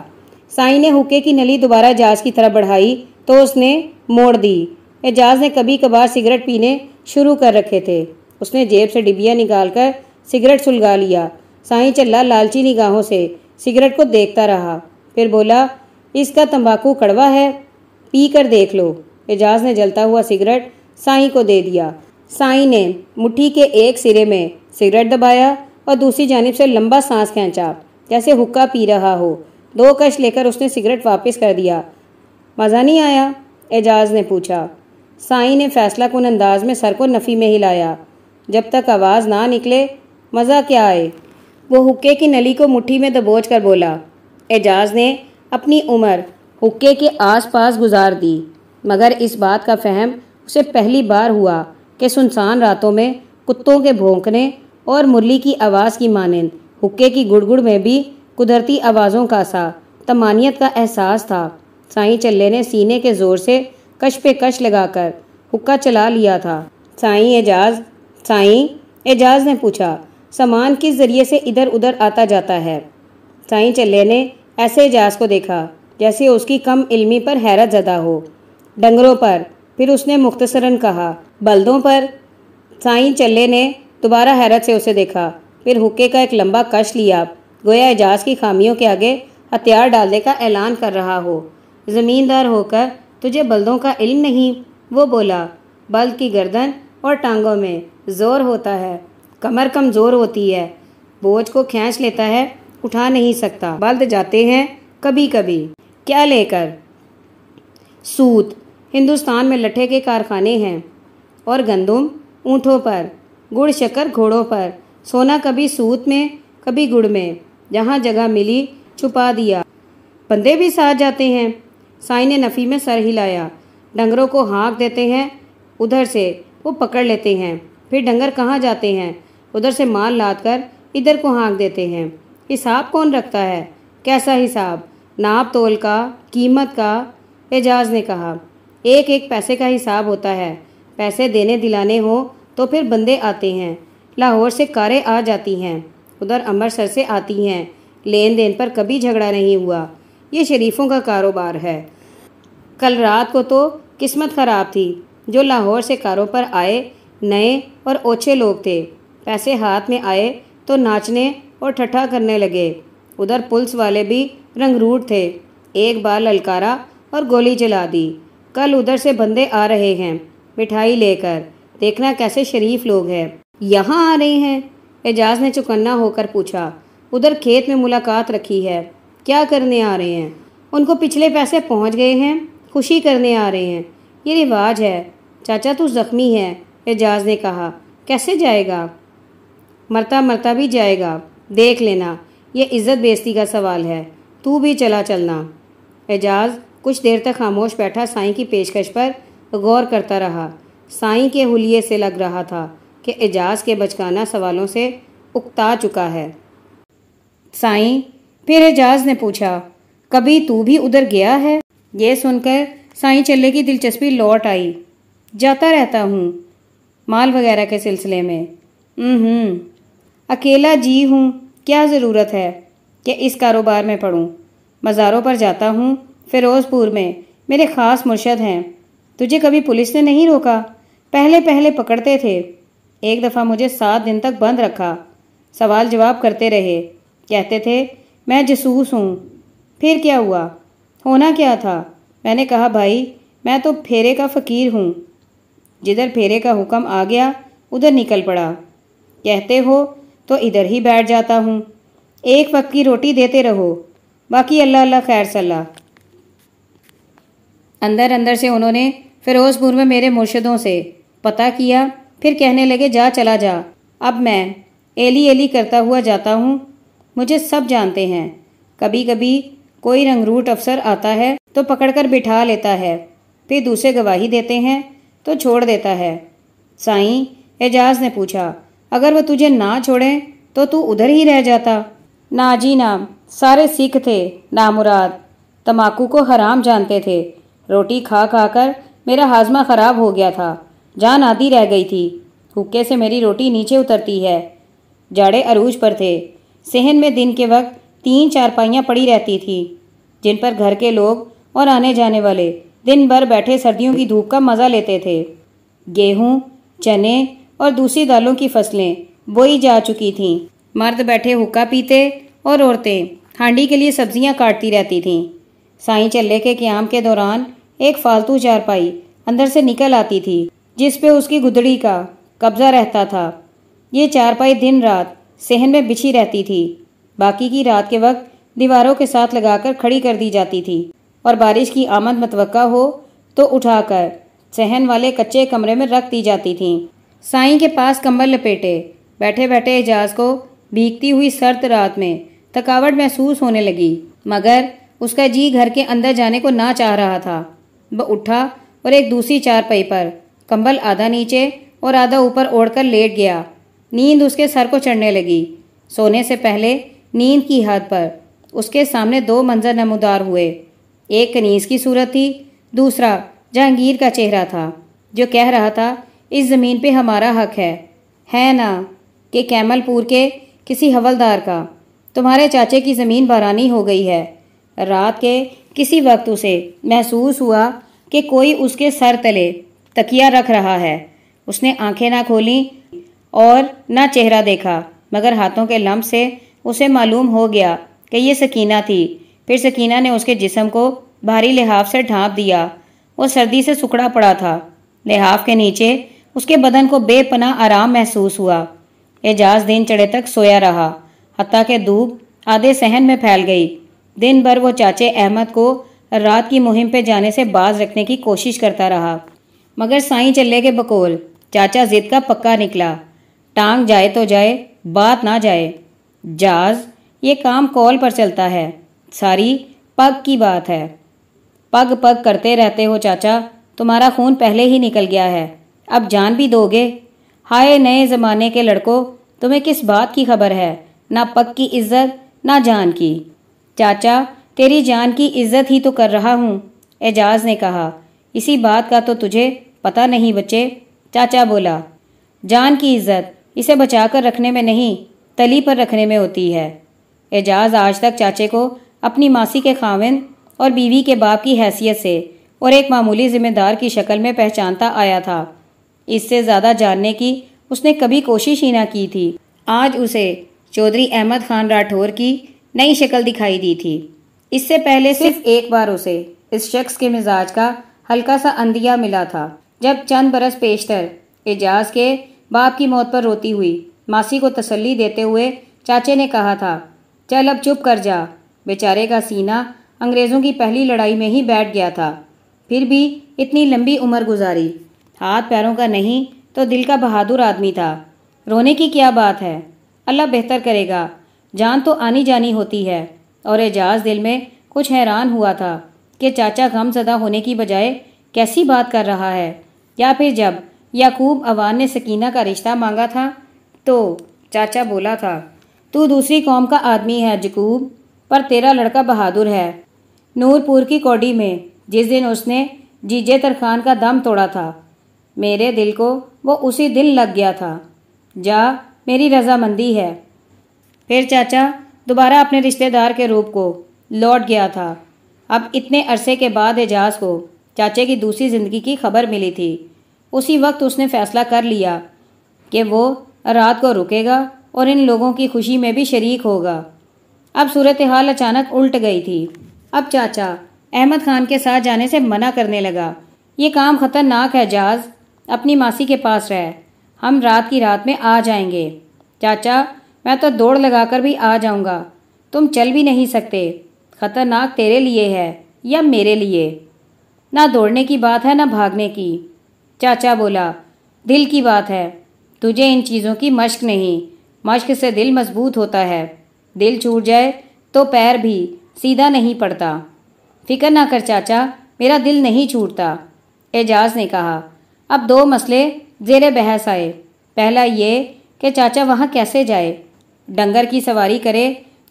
साई ने हुक्के की नली दोबारा एजाज की तरफ़ बढ़ाई तो उसने मोड़ दी। एजाज ने कभी कभार सिगरेट पीने शुरू कर रखे थे। उसने जेब से डिबिया निकालकर सिगरेट सुलगा लिया। साई चल्ला लालची निगाहों से सिगरेट को देखता रहा। फिर बोला, इसका तंबाकू कड़वा है पी कर देख लो। एजाज ने जलता हुआ सिगरेट साई को दे दिया। साई ने मुट्ठी के एक सिरे में सिगरेट दबाया और दूसरी जानब से लंबा सांस खींचा, जैसे हुक्का पी रहा हो। दो कश लेकर उसने सिगरेट वापस कर दिया। मज़ा नहीं आया? एजाज ने पूछा। साई ने फैसला कन अंदाज में सर को नफ़ी में हिलाया। जब तक आवाज़ ना निकले, मज़ा क्या आए? वो हुक्के की नली को मुट्ठी में दबोच कर बोला एजाज ने अपनी उम्र हुक्के के आसपास गुजार दी, मगर इस बात का फहम उसे पहली बार हुआ कि सुनसान रातों में कुत्तों के भोंकने और मुरली की आवाज़ की मानंद हुक्के की गुड़गुड़ में भी कुदरती आवाज़ों का सा तमानियत का एहसास था। साईं चल्ले ने सीने के ज़ोर से कश पे कश लगाकर हुक्का चला लिया था। साईं एजाज साईं, एजाज ने पूछा, सामान किस ज़रिए से इधर उधर आता जाता है? साईं चल्ले ने ऐसे एजाज को देखा, जैसे उसकी कम इल्मी पर हैरत ज़दा हो। डंगरों पर, फिर उसने मुख्तसरन कहा, बल्दों पर? साईं चल्ले ने दोबारा हैरत से उसे देखा, फिर हुक्के का एक लंबा कश लिया, गोया एजाज की खामियों के आगे हथियार डालने का ऐलान कर रहा हो। ज़मींदार होकर, तुझे बल्दों का इल्म नहीं? वो बोला, बल्द की गर्दन और टांगों में ज़ोर होता है, कमर कमज़ोर होती है, बोझ को खींच लेता है उठा नहीं सकता। बल्द जाते हैं कभी कभी क्या लेकर? सूत, हिंदुस्तान में लट्ठे के कारखाने हैं और गंदुम, ऊँटों पर, गुड़ शक्कर घोड़ों पर। सोना कभी सूत में, कभी गुड़ में। जहाँ जगह मिली, छुपा दिया। बंदे भी साथ जाते हैं। साई ने नफ़ी में सर हिलाया। डंगरों को हाँक देते हैं। उधर से वो पकड़ लेते हैं। फिर डंगर कहाँ जाते हैं? उधर से माल लाद कर इधर को हाँक देते हैं। हिसाब कौन रखता है? कैसा हिसाब? नाप तोल का, कीमत का? एजाज ने कहा, एक एक पैसे का हिसाब होता है। पैसे देने दिलाने हो तो फिर बंदे आते हैं। लाहौर से कारें आ जाती हैं। उधर अमृतसर से आती हैं। लेन देन पर कभी झगड़ा नहीं हुआ। ये शरीफों का कारोबार है। कल रात को तो किस्मत ख़राब थी। जो लाहौर से कारों पर आए, नए और ओछे लोग थे। पैसे हाथ में आए तो नाचने और ठट्ठा करने लगे। उधर पुलिस वाले भी रंगरूट थे। एक बार ललकारा और गोली चला दी। कल उधर से बंदे आ रहे हैं, मिठाई लेकर। देखना कैसे शरीफ लोग हैं। यहाँ आ रहे हैं? एजाज ने चुकन्ना होकर पूछा। उधर खेत में मुलाकात रखी है। क्या करने आ रहे हैं? उनको पिछले पैसे पहुँच गए हैं। खुशी करने आ रहे हैं। ये रिवाज है। चाचा तू जख्मी है, एजाज ने कहा। कैसे जाएगा? मरता मरता भी जाएगा। देख लेना, ये इज़्ज़त बेइज्जती का सवाल है। तू भी चला चलना। एजाज कुछ देर तक खामोश बैठा साईं की पेशकश पर गौर करता रहा। साईं के हुलिये से लग रहा था कि एजाज के बचकाना सवालों से उकता चुका है। साईं, फिर एजाज ने पूछा, कभी तू भी उधर गया है? ये सुनकर साईं चल्ले की दिलचस्पी लौट आई। जाता रहता हूँ, माल वगैरह के सिलसिले में। हम्म अकेला जी हूँ, क्या ज़रूरत है? कि इस कारोबार में पढ़ूँ? मज़ारों पर जाता हूँ, फ़िरोज़पुर में, मेरे ख़ास मुर्शद हैं। तुझे कभी पुलिस ने नहीं रोका? पहले पहले पकड़ते थे। एक दफ़ा मुझे सात दिन तक बंद रखा। सवाल जवाब करते रहे। कहते थे, मैं जसूस हूँ। फिर क्या हुआ? होना क्या था? मैंने कहा, भाई, मैं तो फेरे का फ़कीर हूँ। जिधर फेरे का हुक्म आ गया, उधर निकल पड़ा। कहते हो तो इधर ही बैठ जाता हूँ। एक वक्त की रोटी देते रहो। बाकी अल्लाह अल्लाह, खैर सल्ला। अंदर अंदर से उन्होंने फिरोजपुर में मेरे मुर्शदों से पता किया, फिर कहने लगे, जा, चला जा। अब मैं एली एली करता हुआ जाता हूँ। मुझे सब जानते हैं। कभी कभी कोई रंगरूट अफसर आता है तो पकड़कर बिठा लेता है। फिर दूसरे गवाही देते हैं तो छोड़ देता है। साईं, एजाज ने पूछा अगर वह तुझे ना छोड़े तो तू उधर ही रह जाता। ना जी ना, सारे सिख थे नामुराद तमाकू को हराम जानते थे। रोटी खा खा कर मेरा हाजमा ख़राब हो गया था। जान आधी रह गई थी। हुक्के से मेरी रोटी नीचे उतरती है। जाड़े अरूज पर थे। सहन में दिन के वक्त तीन चारपाइयाँ पड़ी रहती थी, जिन पर घर के लोग और आने जाने वाले दिन भर बैठे सर्दियों की धूप का मज़ा लेते थे। गेहूँ, चने और दूसरी दालों की फ़सलें। बोई जा चुकी थीं। मर्द बैठे हुक्का पीते और औरतें हांडी के लिए सब्ज़ियाँ काटती रहती थीं। साईं चल्ले के क्याम के दौरान एक फालतू चारपाई अंदर से निकल आती थी, जिस पे उसकी गुदड़ी का कब्जा रहता था। ये चारपाई दिन रात सहन में बिछी रहती थी। बाकी की रात के वक्त दीवारों के साथ लगाकर खड़ी कर दी जाती थी। और बारिश की आमद मतवक़ा हो तो उठाकर सहन वाले कच्चे कमरे में रख दी जाती थीं। साईं के पास कंबल लपेटे। बैठे बैठे एजाज को भीगती हुई सर्द रात में थकावट महसूस होने लगी, मगर उसका जी घर के अंदर जाने को ना चाह रहा था। वह उठा और एक दूसरी चारपाई पर कंबल आधा नीचे और आधा ऊपर ओढ़कर लेट गया। नींद उसके सर को चढ़ने लगी। सोने से पहले नींद की हद पर उसके सामने दो मंजर नमोदार हुए। एक कनीस की सूरत थी, दूसरा जहांगीर का चेहरा था, जो कह रहा था इस ज़मीन पे हमारा हक है। है ना? कि कैमलपुर के किसी हवलदार का। तुम्हारे चाचे की ज़मीन बरानी हो गई है। रात के किसी वक्त उसे महसूस हुआ कि कोई उसके सर तले तकिया रख रहा है। उसने आँखें ना खोली और ना चेहरा देखा, मगर हाथों के लम्ब से उसे मालूम हो गया कि ये सकीना थी। फिर सकीना ने उसके जिसम को भारी लिहाफ से ढांप दिया। वो सर्दी से सुखड़ा पड़ा था। लिहाफ के नीचे उसके बदन को बेपना आराम महसूस हुआ। एजाज दिन चढ़े तक सोया रहा। हती के धूप आधे सहन में फैल गई। दिन भर वो चाचे अहमद को रात की मुहिम पे जाने से बाज रखने की कोशिश करता रहा। मगर साईं चल्ले के बकोल चाचा जिद का पक्का निकला। टांग जाए तो जाए, बात ना जाए। जाज, ये काम कॉल पर चलता है। सारी पग की बात है। पग पग करते रहते हो चाचा, तुम्हारा खून पहले ही निकल गया है। अब जान भी दोगे। हाय, नए ज़माने के लड़कों, तुम्हें किस बात की खबर है? ना पग की इज़्ज़त, ना जान की। चाचा, तेरी जान की इज़्ज़त ही तो कर रहा हूँ, एजाज ने कहा। इसी बात का तो तुझे पता नहीं बच्चे, चाचा बोला। जान की इज़्ज़त, इसे बचाकर रखने में नहीं, तली पर रखने में होती है। एजाज आज तक चाचे को अपनी मासी के खाविन और बीवी के बाप की हैसियत से और एक मामूली जिम्मेदार की शक्ल में पहचानता आया था। इससे ज़्यादा जानने की उसने कभी कोशिश ही ना की थी। आज उसे चौधरी अहमद खान राठौर की नई शक्ल दिखाई दी थी। इससे पहले सिर्फ़ एक बार उसे इस शख्स के मिजाज का हल्का सा अंदिया मिला था, जब चंद बरस पेशतर एजाज के बाप की मौत पर रोती हुई मासी को तसल्ली देते हुए चाचे ने कहा था, चल अब चुप कर जा बेचारे का सीना अंग्रेज़ों की पहली लड़ाई में ही बैठ गया था। फिर भी इतनी लंबी उम्र गुजारी। हाथ पैरों का नहीं तो दिल का बहादुर आदमी था। रोने की क्या बात है? अल्लाह बेहतर करेगा। जान तो आनी जानी होती है। और एजाज दिल में कुछ हैरान हुआ था कि चाचा गमजदा होने की बजाय कैसी बात कर रहा है। या फिर जब याकूब अवान ने सकीना का रिश्ता मांगा था तो चाचा बोला था, तू दूसरी कौम का आदमी है जकूब पर तेरा लड़का बहादुर है। नूरपुर की कौडी में जिस दिन उसने जीजे तरखान का दम तोड़ा था मेरे दिल को वो उसी दिन लग गया था, जा मेरी रजामंदी है। फिर चाचा दोबारा अपने रिश्तेदार के रूप को लौट गया था। अब इतने अरसे के बाद एजाज को चाचे की दूसरी ज़िंदगी की खबर मिली थी। उसी वक्त उसने फैसला कर लिया कि वो रात को रुकेगा और इन लोगों की खुशी में भी शरीक होगा। अब सूरत हाल अचानक उल्ट गई थी। अब चाचा अहमद खान के साथ जाने से मना करने लगा, ये काम ख़तरनाक है जाज अपनी मासी के पास रह। हम रात की रात में आ जाएँगे। चाचा, मैं तो दौड़ लगाकर भी आ जाऊँगा। तुम चल भी नहीं सकते। खतरनाक तेरे लिए है या मेरे लिए। ना दौड़ने की बात है, ना भागने की। चाचा बोला, दिल की बात है। तुझे इन चीज़ों की मश्क नहीं। मश्क से दिल मज़बूत होता है। दिल छूट जाए तो पैर भी सीधा नहीं पड़ता। फ़िक्र ना कर चाचा, मेरा दिल नहीं छूटता। एजाज ने कहा अब दो मसले जेर बहस आए। पहला ये कि चाचा वहाँ कैसे जाए? डंगर की सवारी करे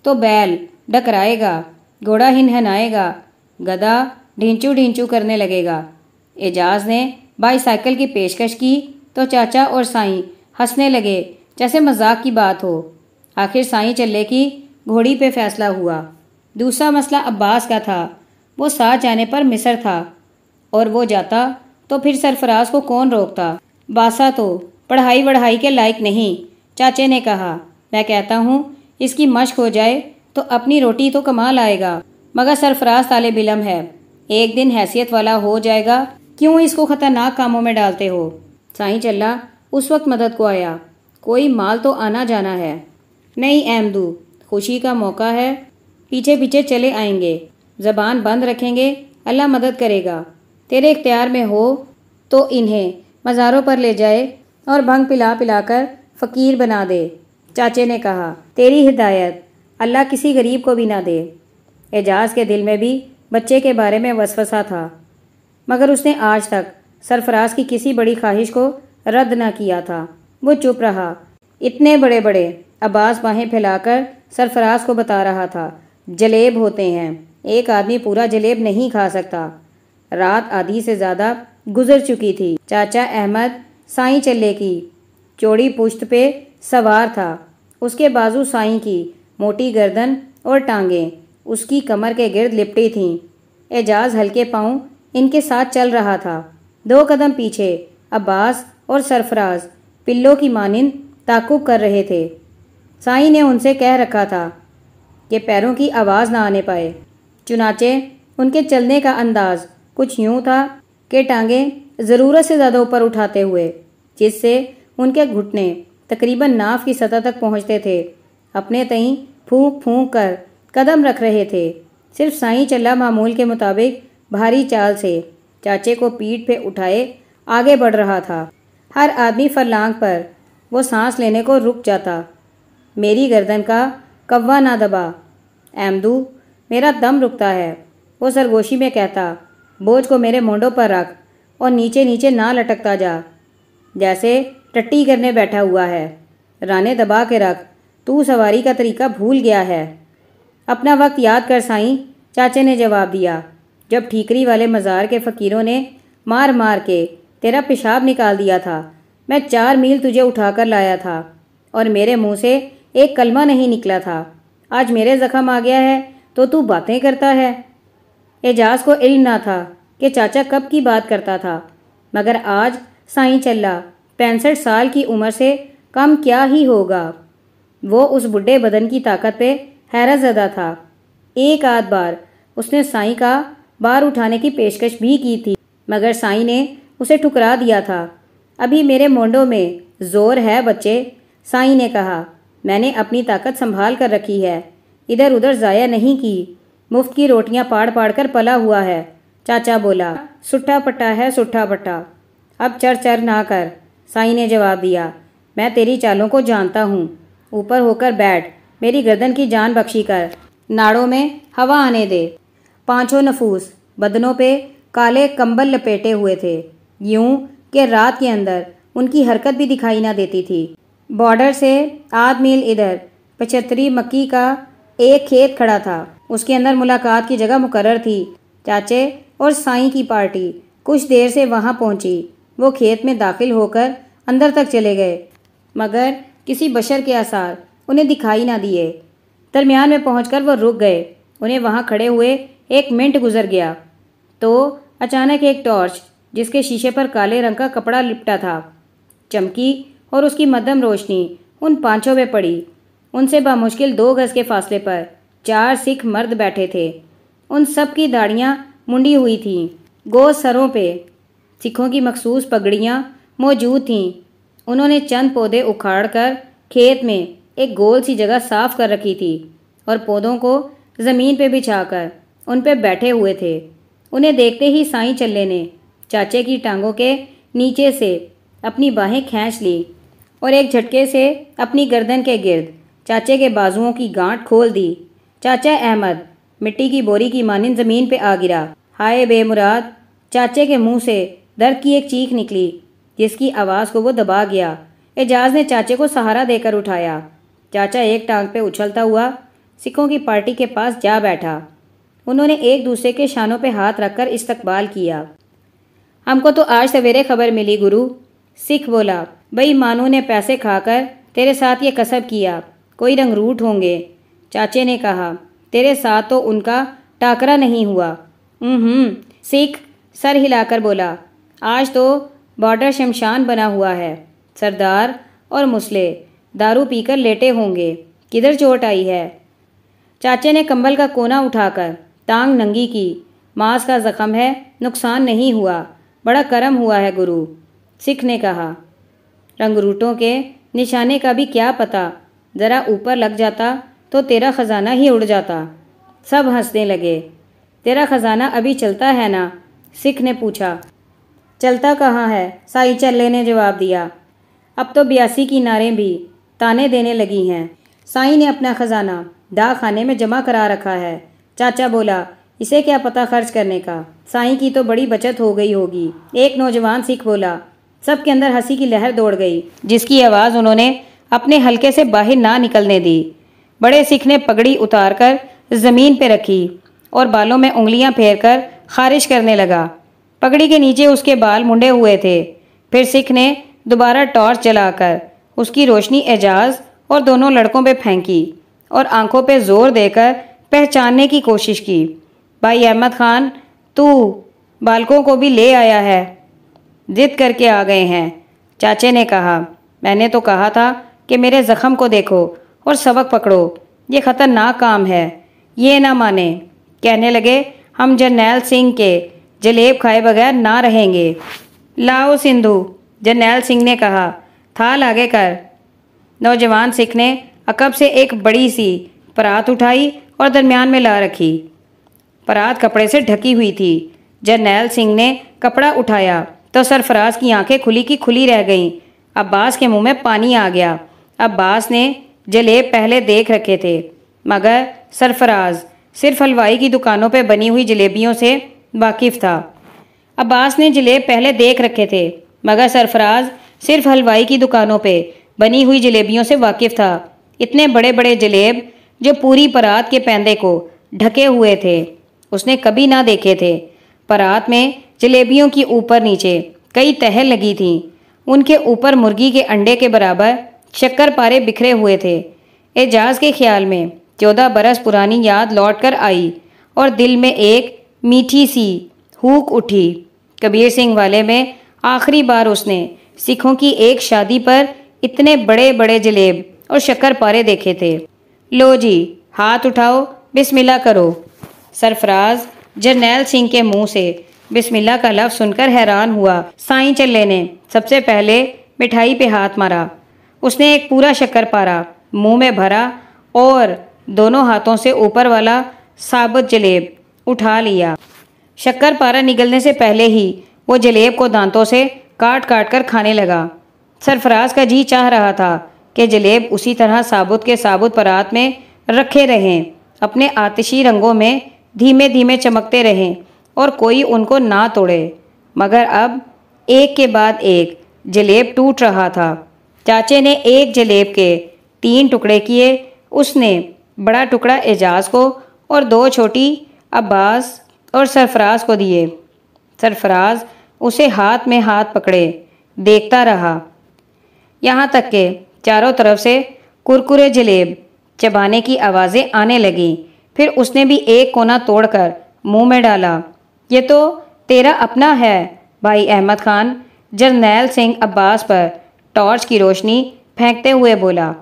तो बैल डकराएगा, घोड़ा हिनहनाएगा, गधा ढींचू ढींचू करने लगेगा। एजाज ने बाईसाइकिल की पेशकश की तो चाचा और साईं हंसने लगे, जैसे मज़ाक की बात हो। आखिर साईं चल्ले की घोड़ी पे फैसला हुआ। दूसरा मसला अब्बास का था। वो साथ जाने पर मिसर था और वो जाता तो फिर सरफराज को कौन रोकता? बासा तो पढ़ाई वढ़ाई के लायक नहीं, चाचे ने कहा। मैं कहता हूँ, इसकी मश्क हो जाए तो अपनी रोटी तो कमा लाएगा मगर सरफराज ताले बिलम है। एक दिन हैसियत वाला हो जाएगा, क्यों इसको खतरनाक कामों में डालते हो? साईं चल्ला उस वक्त मदद को आया। कोई माल तो आना जाना है। नहीं, अहमदू, खुशी का मौका है। पीछे पीछे चले आएँगे। जबान बंद रखेंगे, अल्लाह मदद करेगा। तेरे इख्तियार में हो तो इन्हें मज़ारों पर ले जाए और भंग पिला पिलाकर फ़कीर बना दे। चाचे ने कहा, तेरी हिदायत अल्लाह किसी गरीब को भी ना दे। एजाज के दिल में भी बच्चे के बारे में वसवसा था, मगर उसने आज तक सरफराज की किसी बड़ी ख्वाहिश को रद्द ना किया था। वो चुप रहा, इतने बड़े बड़े अब्बास बाहें फैलाकर सरफराज को बता रहा था, जलेब होते हैं, एक आदमी पूरा जलेब नहीं खा सकता। रात आधी से ज़्यादा गुजर चुकी थी। चाचा अहमद साई चल्ले की चौड़ी पुश्त पे सवार था। उसके बाजू साई की मोटी गर्दन और टांगें उसकी कमर के गिर्द लिपटी थीं। एजाज हल्के पाँव इनके साथ चल रहा था। दो कदम पीछे अब्बास और सरफराज पिल्लों की मानिंद ताकुब कर रहे थे। साई ने उनसे कह रखा था कि पैरों की आवाज़ ना आने पाए। चुनाचे उनके चलने का अंदाज कुछ यूँ था कि टांगें ज़रूरत से ज़्यादा ऊपर उठाते हुए, जिससे उनके घुटने तकरीबन नाफ की सतह तक पहुँचते थे। अपने तई फूंक फूंक कर कदम रख रहे थे। सिर्फ़ साई चल्ला मामूल के मुताबिक भारी चाल से चाचे को पीठ पे उठाए आगे बढ़ रहा था। हर आदमी फरलांग पर वो सांस लेने को रुक जाता। मेरी गर्दन का कव्वा ना दबा। एमदू मेरा दम रुकता है, वो सरगोशी में कहता बोझ को मेरे मोंडों पर रख और नीचे नीचे ना लटकता जा। जैसे टट्टी करने बैठा हुआ है। राने दबा के रख, तू सवारी का तरीका भूल गया है। अपना वक्त याद कर साईं, चाचे ने जवाब दिया। जब ठीकरी वाले मज़ार के फ़कीरों ने मार मार के तेरा पेशाब निकाल दिया था, मैं चार मील तुझे उठाकर लाया था और मेरे मुँह से एक कलमा नहीं निकला था। आज मेरे ज़ख्म आ गया है तो तू बातें करता है। एजाज को इल्म ना था कि चाचा कब की बात करता था। मगर आज साईं चल्ला, पैंसठ साल की उम्र से कम क्या ही होगा। वो उस बुढ़े बदन की ताकत पे हैरत ज़दा था। एक आध बार उसने साईं का बार उठाने की पेशकश भी की थी, मगर साईं ने उसे ठुकरा दिया था। अभी मेरे मोंडों में ज़ोर है बच्चे, साईं ने कहा, मैंने अपनी ताकत संभाल कर रखी है। इधर उधर ज़ाया नहीं की। मुफ़्त की रोटियाँ पाड़ पाड़ कर पला हुआ है। चाचा बोला, सुट्ठा पट्टा है, सुट्ठा पट्टा। अब चर चर ना कर। साई ने जवाब दिया, मैं तेरी चालों को जानता हूँ। ऊपर होकर बैठ, मेरी गर्दन की जान बख्शी कर। नाड़ों में हवा आने दे। पाँचों नफूस बदनों पे काले कंबल लपेटे हुए थे। यूँ कि रात के अंदर उनकी हरकत भी दिखाई ना देती थी। बॉर्डर से आध मील इधर, पचहत्तरी मक्की का एक खेत खड़ा था। उसके अंदर मुलाकात की जगह मुकर्र थी। चाचे और साईं की पार्टी कुछ देर से वहाँ पहुँची। वो खेत में दाखिल होकर अंदर तक चले गए। मगर किसी बशर के आसार उन्हें दिखाई ना दिए। दरमियान में पहुंचकर वो रुक गए। उन्हें वहाँ खड़े हुए एक मिनट गुजर गया। तो अचानक एक टॉर्च जिसके शीशे पर काले रंग का कपड़ा लिपटा था। चमकी और उसकी मध्यम रोशनी उन पाँचों में पड़ी। उनसे बामुश्किल दो गज के फासले पर चार सिख मर्द बैठे थे। उन सब की दाढ़ियाँ मुंडी हुई थीं। गो सरों पे सिखों की मखसूस पगड़ियाँ मौजूद थीं। उन्होंने चंद पौधे उखाड़ कर खेत में एक गोल सी जगह साफ़ कर रखी थी और पौधों को ज़मीन पे बिछाकर उन पे बैठे हुए थे। उन्हें देखते ही साईं चल्ले ने चाचे की टांगों के नीचे से अपनी बाहें खींच ली और एक झटके से अपनी गर्दन के गिर्द चाचे के बाजुओं की गांठ खोल दी। चाचा अहमद, मिट्टी की बोरी की मानिन ज़मीन पे आ गिरा। हाय बेमुराद, चाचे के मुँह से दर्द की एक चीख निकली, जिसकी आवाज़ को वो दबा गया। एजाज ने चाचे को सहारा देकर उठाया। चाचा एक टांग पे उछलता हुआ सिखों की पार्टी के पास जा बैठा। उन्होंने एक दूसरे के शानों पे हाथ रखकर इस्तकबाल किया। हमको तो आज सवेरे खबर मिली गुरु। सिख बोला, भाई मानू ने पैसे खाकर तेरे साथ ये कसब किया। कोई रंगरूट होंगे। चाचे ने कहा, तेरे साथ तो उनका टाकरा नहीं हुआ। हम्म सिख सर हिलाकर बोला, आज तो बॉर्डर शमशान बना हुआ है। सरदार और मुसले दारू पीकर लेटे होंगे। किधर चोट आई है? चाचे ने कंबल का कोना उठाकर टांग नंगी की, मांस का जख्म है, नुकसान नहीं हुआ, बड़ा करम हुआ है गुरु, सिख ने कहा। रंगरूटों के निशाने का भी क्या पता? ज़रा ऊपर लग जाता तो तेरा ख़जाना ही उड़ जाता। सब हंसने लगे। तेरा ख़जाना अभी चलता है ना? सिख ने पूछा। चलता कहाँ है? साई चल्ले ने जवाब दिया। अब तो बयासी की नारें भी ताने देने लगी हैं। साई ने अपना खजाना डा खाने में जमा करा रखा है। चाचा बोला, इसे क्या पता खर्च करने का? साई की तो बड़ी बचत हो गई होगी। एक नौजवान सिख बोला सबके अंदर हँसी की लहर दौड़ गई, जिसकी आवाज़ उन्होंने अपने हल्के से बाहर ना निकलने दी। बड़े सिख ने पगड़ी उतार कर ज़मीन पर रखी और बालों में उंगलियाँ फेर कर खारिश करने लगा। पगड़ी के नीचे उसके बाल मुंडे हुए थे। फिर सिख ने दोबारा टॉर्च जलाकर उसकी रोशनी एजाज और दोनों लड़कों पे फेंकी और आँखों पे ज़ोर देकर पहचानने की कोशिश की। भाई अहमद खान, तू बालकों को भी ले आया है। जिद करके आ गए हैं, चाचे ने कहा। मैंने तो कहा था कि मेरे जख्म को देखो और सबक पकड़ो। ये ख़तरनाक काम है। ये ना माने। कहने लगे, हम जरनैल सिंह के जलेब खाए बगैर ना रहेंगे। लाओ सिंधु, जरनैल सिंह ने कहा। थाल आगे कर। नौजवान सिख ने अकब से एक बड़ी सी परात उठाई और दरमियान में ला रखी। परात कपड़े से ढकी हुई थी। जरनैल सिंह ने कपड़ा उठाया तो सरफराज की आँखें खुली की खुली रह गईं। अब्बास के मुँह में पानी आ गया। अब्बास ने जलेब पहले देख रखे थे, मगर सरफराज सिर्फ़ हलवाई की दुकानों पर बनी हुई जलेबियों से वाकिफ था। अब्बास ने जलेब पहले देख रखे थे, मगर सरफराज सिर्फ़ हलवाई की दुकानों पे बनी हुई जलेबियों से वाकिफ था। इतने बड़े बड़े जलेब जो पूरी परात के पैंदे को ढके हुए थे, उसने कभी ना देखे थे। परात में जलेबियों की ऊपर नीचे कई तह लगी थीं, उनके ऊपर मुर्गी के अंडे के बराबर शक्कर पारे बिखरे हुए थे। एजाज के ख्याल में चौदह बरस पुरानी याद लौट कर आई और दिल में एक मीठी सी हूक उठी। कबीर सिंह वाले में आखिरी बार उसने सिखों की एक शादी पर इतने बड़े बड़े जलेब और शक्कर पारे देखे थे। लो जी, हाथ उठाओ, बिस्मिल्लाह करो। सरफराज जरनैल सिंह के मुँह से बिस्मिल्लाह का लफ्ज़ सुनकर हैरान हुआ। साईं चल्ले ने सबसे पहले मिठाई पे हाथ मारा। उसने एक पूरा शक्कर पारा, मुँह में भरा और दोनों हाथों से ऊपर वाला साबुत जलेब उठा लिया। शक्कर पारा निकलने से पहले ही वो जलेब को दांतों से काट काट कर खाने लगा। सरफराज का जी चाह रहा था कि जलेब उसी तरह साबुत के साबुत परात में रखे रहें, अपने आतिशी रंगों में धीमे धीमे चमकते रहें और कोई उनको ना तोड़े। मगर अब एक के बाद एक जलेब टूट रहा था। चाचे ने एक जलेब के तीन टुकड़े किए। उसने बड़ा टुकड़ा एजाज को और दो छोटी अब्बास और सरफराज को दिए। सरफराज उसे हाथ में हाथ पकड़े, देखता रहा। यहाँ तक के चारों तरफ़ से कुरकुरे जलेब चबाने की आवाज़ें आने लगीं। फिर उसने भी एक कोना तोड़कर मुँह में डाला। ये तो तेरा अपना है, भाई अहमद खान। जरनैल सिंह अब्बास पर टॉर्च की रोशनी फेंकते हुए बोला,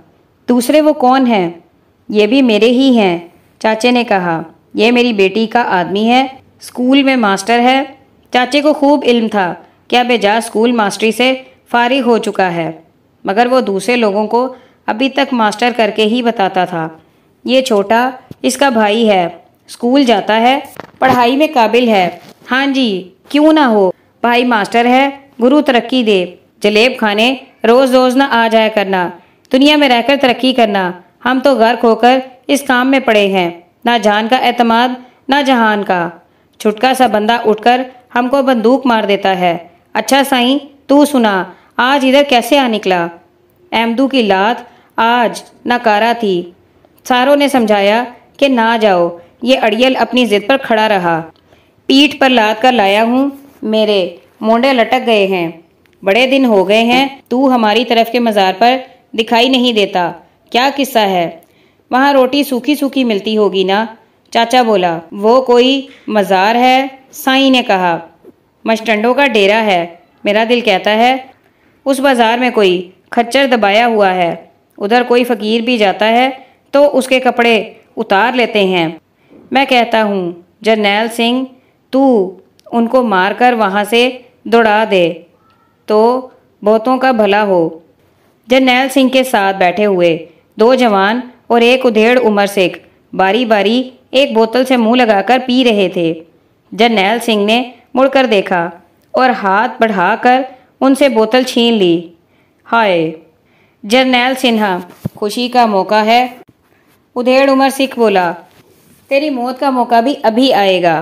दूसरे वो कौन हैं? ये भी मेरे ही हैं, चाचे ने कहा। यह मेरी बेटी का आदमी है, स्कूल में मास्टर है। चाचे को खूब इल्म था, क्या बेजा स्कूल मास्टरी से फारिग हो चुका है। मगर वो दूसरे लोगों को अभी तक मास्टर करके ही बताता था। ये छोटा, इसका भाई है, स्कूल जाता है, पढ़ाई में काबिल है। हाँ जी, क्यों ना हो? भाई मास्टर है, गुरु तरक्की दे। जलेब खाने, रोज़ रोज़ ना आ जाया करना। दुनिया में रहकर तरक्की करना। हम तो गर्क होकर इस काम में पड़े हैं। ना जान का एतमाद, ना जहान का। छुटका सा बंदा उठकर हमको बंदूक मार देता है। अच्छा साईं, तू सुना, आज इधर कैसे आ निकला? एमदू की लात आज नकारा थी। सारों ने समझाया कि ना जाओ, ये अड़ियल अपनी जिद पर खड़ा रहा। पीठ पर लाद कर लाया हूँ। मेरे मोंडे लटक गए हैं। बड़े दिन हो गए हैं, तू हमारी तरफ़ के मज़ार पर दिखाई नहीं देता। क्या किस्सा है? वहाँ रोटी सूखी सूखी मिलती होगी ना? चाचा बोला, वो कोई मज़ार है? साई ने कहा मस्टंडों का डेरा है, मेरा दिल कहता है, उस बाज़ार में कोई खच्चर दबाया हुआ है, उधर कोई फ़कीर भी जाता है तो उसके कपड़े उतार लेते हैं। मैं कहता हूँ, जरनैल सिंह, तू उनको मारकर वहाँ से दौड़ा दे। तो बहुतों का भला हो। जरनैल सिंह के साथ बैठे हुए दो जवान और एक उधेड़ उमर सिख बारी बारी एक बोतल से मुँह लगाकर पी रहे थे। जरनैल सिंह ने मुड़कर देखा और हाथ बढ़ाकर उनसे बोतल छीन ली। हाय जरनैल सिन्हा, खुशी का मौका है? उधेड़ उमर सिख बोला, तेरी मौत का मौका भी अभी आएगा।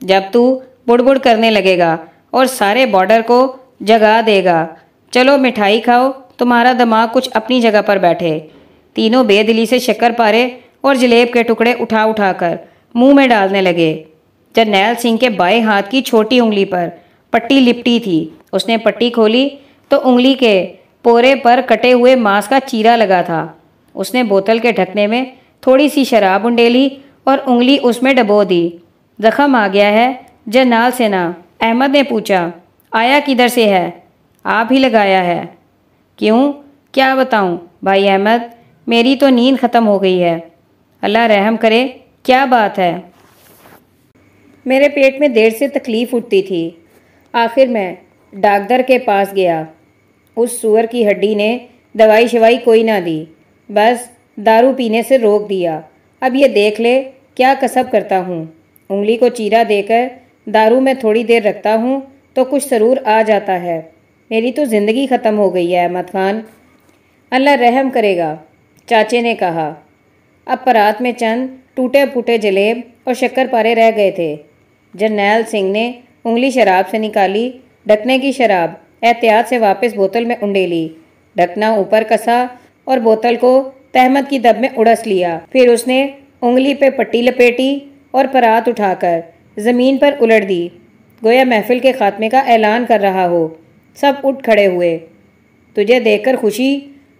जब तू बुड़बुड़ करने लगेगा और सारे बॉर्डर को जगा देगा। चलो, मिठाई खाओ। तुम्हारा दिमाग कुछ अपनी जगह पर बैठे। तीनों बेदिली से शक्कर पारे और जलेब के टुकड़े उठा उठाकर मुँह में डालने लगे। जरनैल सिंह के बाएँ हाथ की छोटी उंगली पर पट्टी लिपटी थी। उसने पट्टी खोली तो उंगली के पोरे पर कटे हुए मांस का चीरा लगा था। उसने बोतल के ढकने में थोड़ी सी शराब उंडेली और उंगली उसमें डबो दी। जख्म आ गया है। जरनाल सेना अहमद ने पूछा आया किधर से है? आप ही लगाया है। क्यों? क्या बताऊँ? भाई अहमद, मेरी तो नींद ख़त्म हो गई है। अल्लाह रहम करे, क्या बात है? मेरे पेट में देर से तकलीफ़ उठती थी। आखिर मैं डॉक्टर के पास गया। उस सुअर की हड्डी ने दवाई शवाई कोई ना दी। बस दारू पीने से रोक दिया। अब ये देख ले, क्या कसब करता हूँ। उंगली को चीरा देकर दारू में थोड़ी देर रखता हूँ तो कुछ सरूर आ जाता है। मेरी तो ज़िंदगी ख़त्म हो गई है, अहमद खान। अल्लाह रहम करेगा, चाचे ने कहा। अब परात में चंद टूटे फूटे जलेब और शक्कर पारे रह गए थे। जरनैल सिंह ने उंगली शराब से निकाली, ढकने की शराब एहतियात से वापस बोतल में उंडेली। ढकना ऊपर कसा और बोतल को तहमद की दब में उड़स लिया। फिर उसने उंगली पे पट्टी लपेटी और परात उठाकर ज़मीन पर उलट दी। गोया महफिल के खात्मे का ऐलान कर रहा हो। सब उठ खड़े हुए। तुझे देखकर खुशी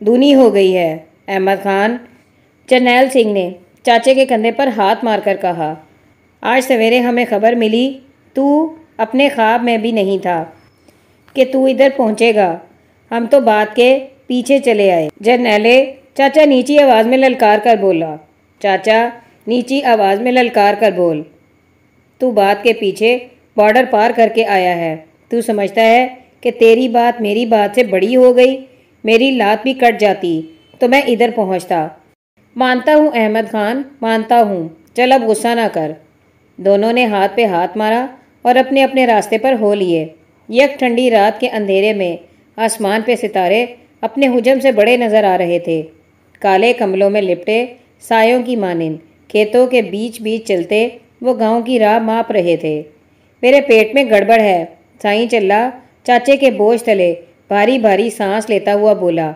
दूनी हो गई है, अहमद खान। जरनैल सिंह ने चाचे के कंधे पर हाथ मारकर कहा, आज सवेरे हमें खबर मिली, तू अपने ख्वाब में भी नहीं था, कि तू इधर पहुंचेगा। हम तो बात के पीछे चले आए। जरनैले चाचा नीची आवाज़ में ललकार कर बोला, चाचा, नीची आवाज़ में ललकार कर बोल। तू बात के पीछे बॉर्डर पार करके आया है। तू समझता है कि तेरी बात मेरी बात से बड़ी हो गई, मेरी लात भी कट जाती तो मैं इधर पहुँचता। मानता हूँ, अहमद खान, मानता हूँ, चल अब गुस्सा ना कर। दोनों ने हाथ पे हाथ मारा और अपने अपने रास्ते पर हो लिए। यक ठंडी रात के अंधेरे में आसमान पे सितारे अपने हुजम से बड़े नज़र आ रहे थे। काले कमलों में लिपटे सायों की मानिंद खेतों के बीच बीच चलते वो गाँव की राह माप रहे थे। मेरे पेट में गड़बड़ है। साईं चल्ला, चाचे के बोझ तले, भारी भारी सांस लेता हुआ बोला,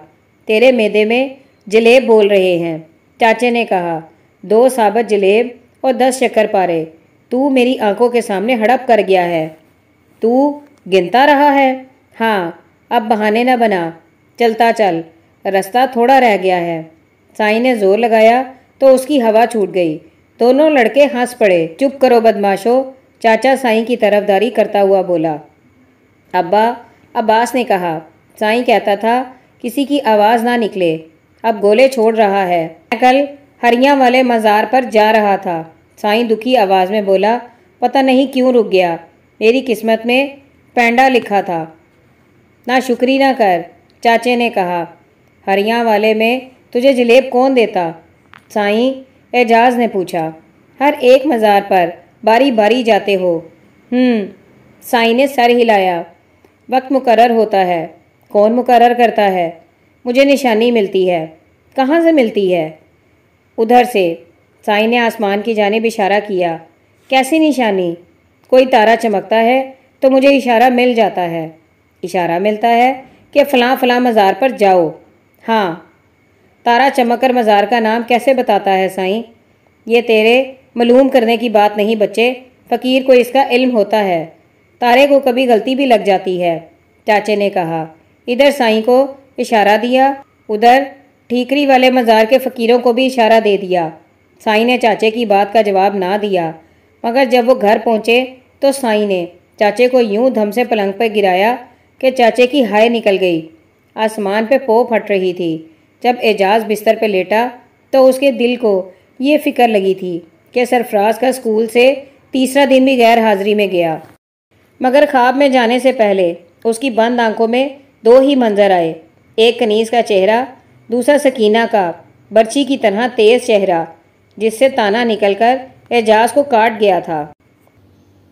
तेरे मेदे में जलेब बोल रहे हैं। चाचे ने कहा, दो साबत जलेब और दस शक्कर पारे। तू मेरी आँखों के सामने हड़प कर गया है। तू गिनता रहा है? हाँ अब बहाने न बना। चलता चल। रास्ता थोड़ा रह गया है। साईं ने ज़ोर लगाया तो उसकी हवा छूट गई। दोनों लड़के हंस पड़े। चुप करो बदमाशो। चाचा साईं की तरफदारी करता हुआ बोला, अब्बा, अब्बास ने कहा, साईं कहता था, किसी की आवाज़ ना निकले, अब गोले छोड़ रहा है। मैं कल हरिया वाले मज़ार पर जा रहा था। साईं दुखी आवाज़ में बोला, पता नहीं क्यों रुक गया, मेरी किस्मत में पैंडा लिखा था। ना शुक्री ना कर, चाचे ने कहा। हरिया वाले में तुझे जलेब कौन देता? साईं एजाज ने पूछा। हर एक मज़ार पर बारी बारी जाते हो। हम्म साईं ने सर हिलाया। वक्त मुकर होता है। कौन मुकर करता है? मुझे निशानी मिलती है। कहाँ से मिलती है? उधर से। साई ने आसमान की जानब इशारा किया। कैसी निशानी? कोई तारा चमकता है तो मुझे इशारा मिल जाता है। इशारा मिलता है कि फ़लाँ फ़लाँ मज़ार पर जाओ। हाँ तारा चमककर मज़ार का नाम कैसे बताता है साईं? ये तेरे मालूम करने की बात नहीं बच्चे। फ़कीर को इसका इल्म होता है। तारे को कभी गलती भी लग जाती है, चाचे ने कहा। इधर साईं को इशारा दिया, उधर ठीकरी वाले मज़ार के फ़कीरों को भी इशारा दे दिया। साईं ने चाचे की बात का जवाब ना दिया। मगर जब वो घर पहुँचे तो साईं ने चाचे को यूँ धम से पलंग पर गिराया कि चाचे की हाय निकल गई। आसमान पे पो फट रही थी। जब एजाज बिस्तर पे लेटा तो उसके दिल को ये फ़िक्र लगी थी कि सरफराज का स्कूल से तीसरा दिन भी गैर हाजिरी में गया। मगर ख्वाब में जाने से पहले उसकी बंद आँखों में दो ही मंजर आए। एक कनीस का चेहरा, दूसरा सकीना का बर्ची की तरह तेज़ चेहरा, जिससे ताना निकलकर एजाज को काट गया था।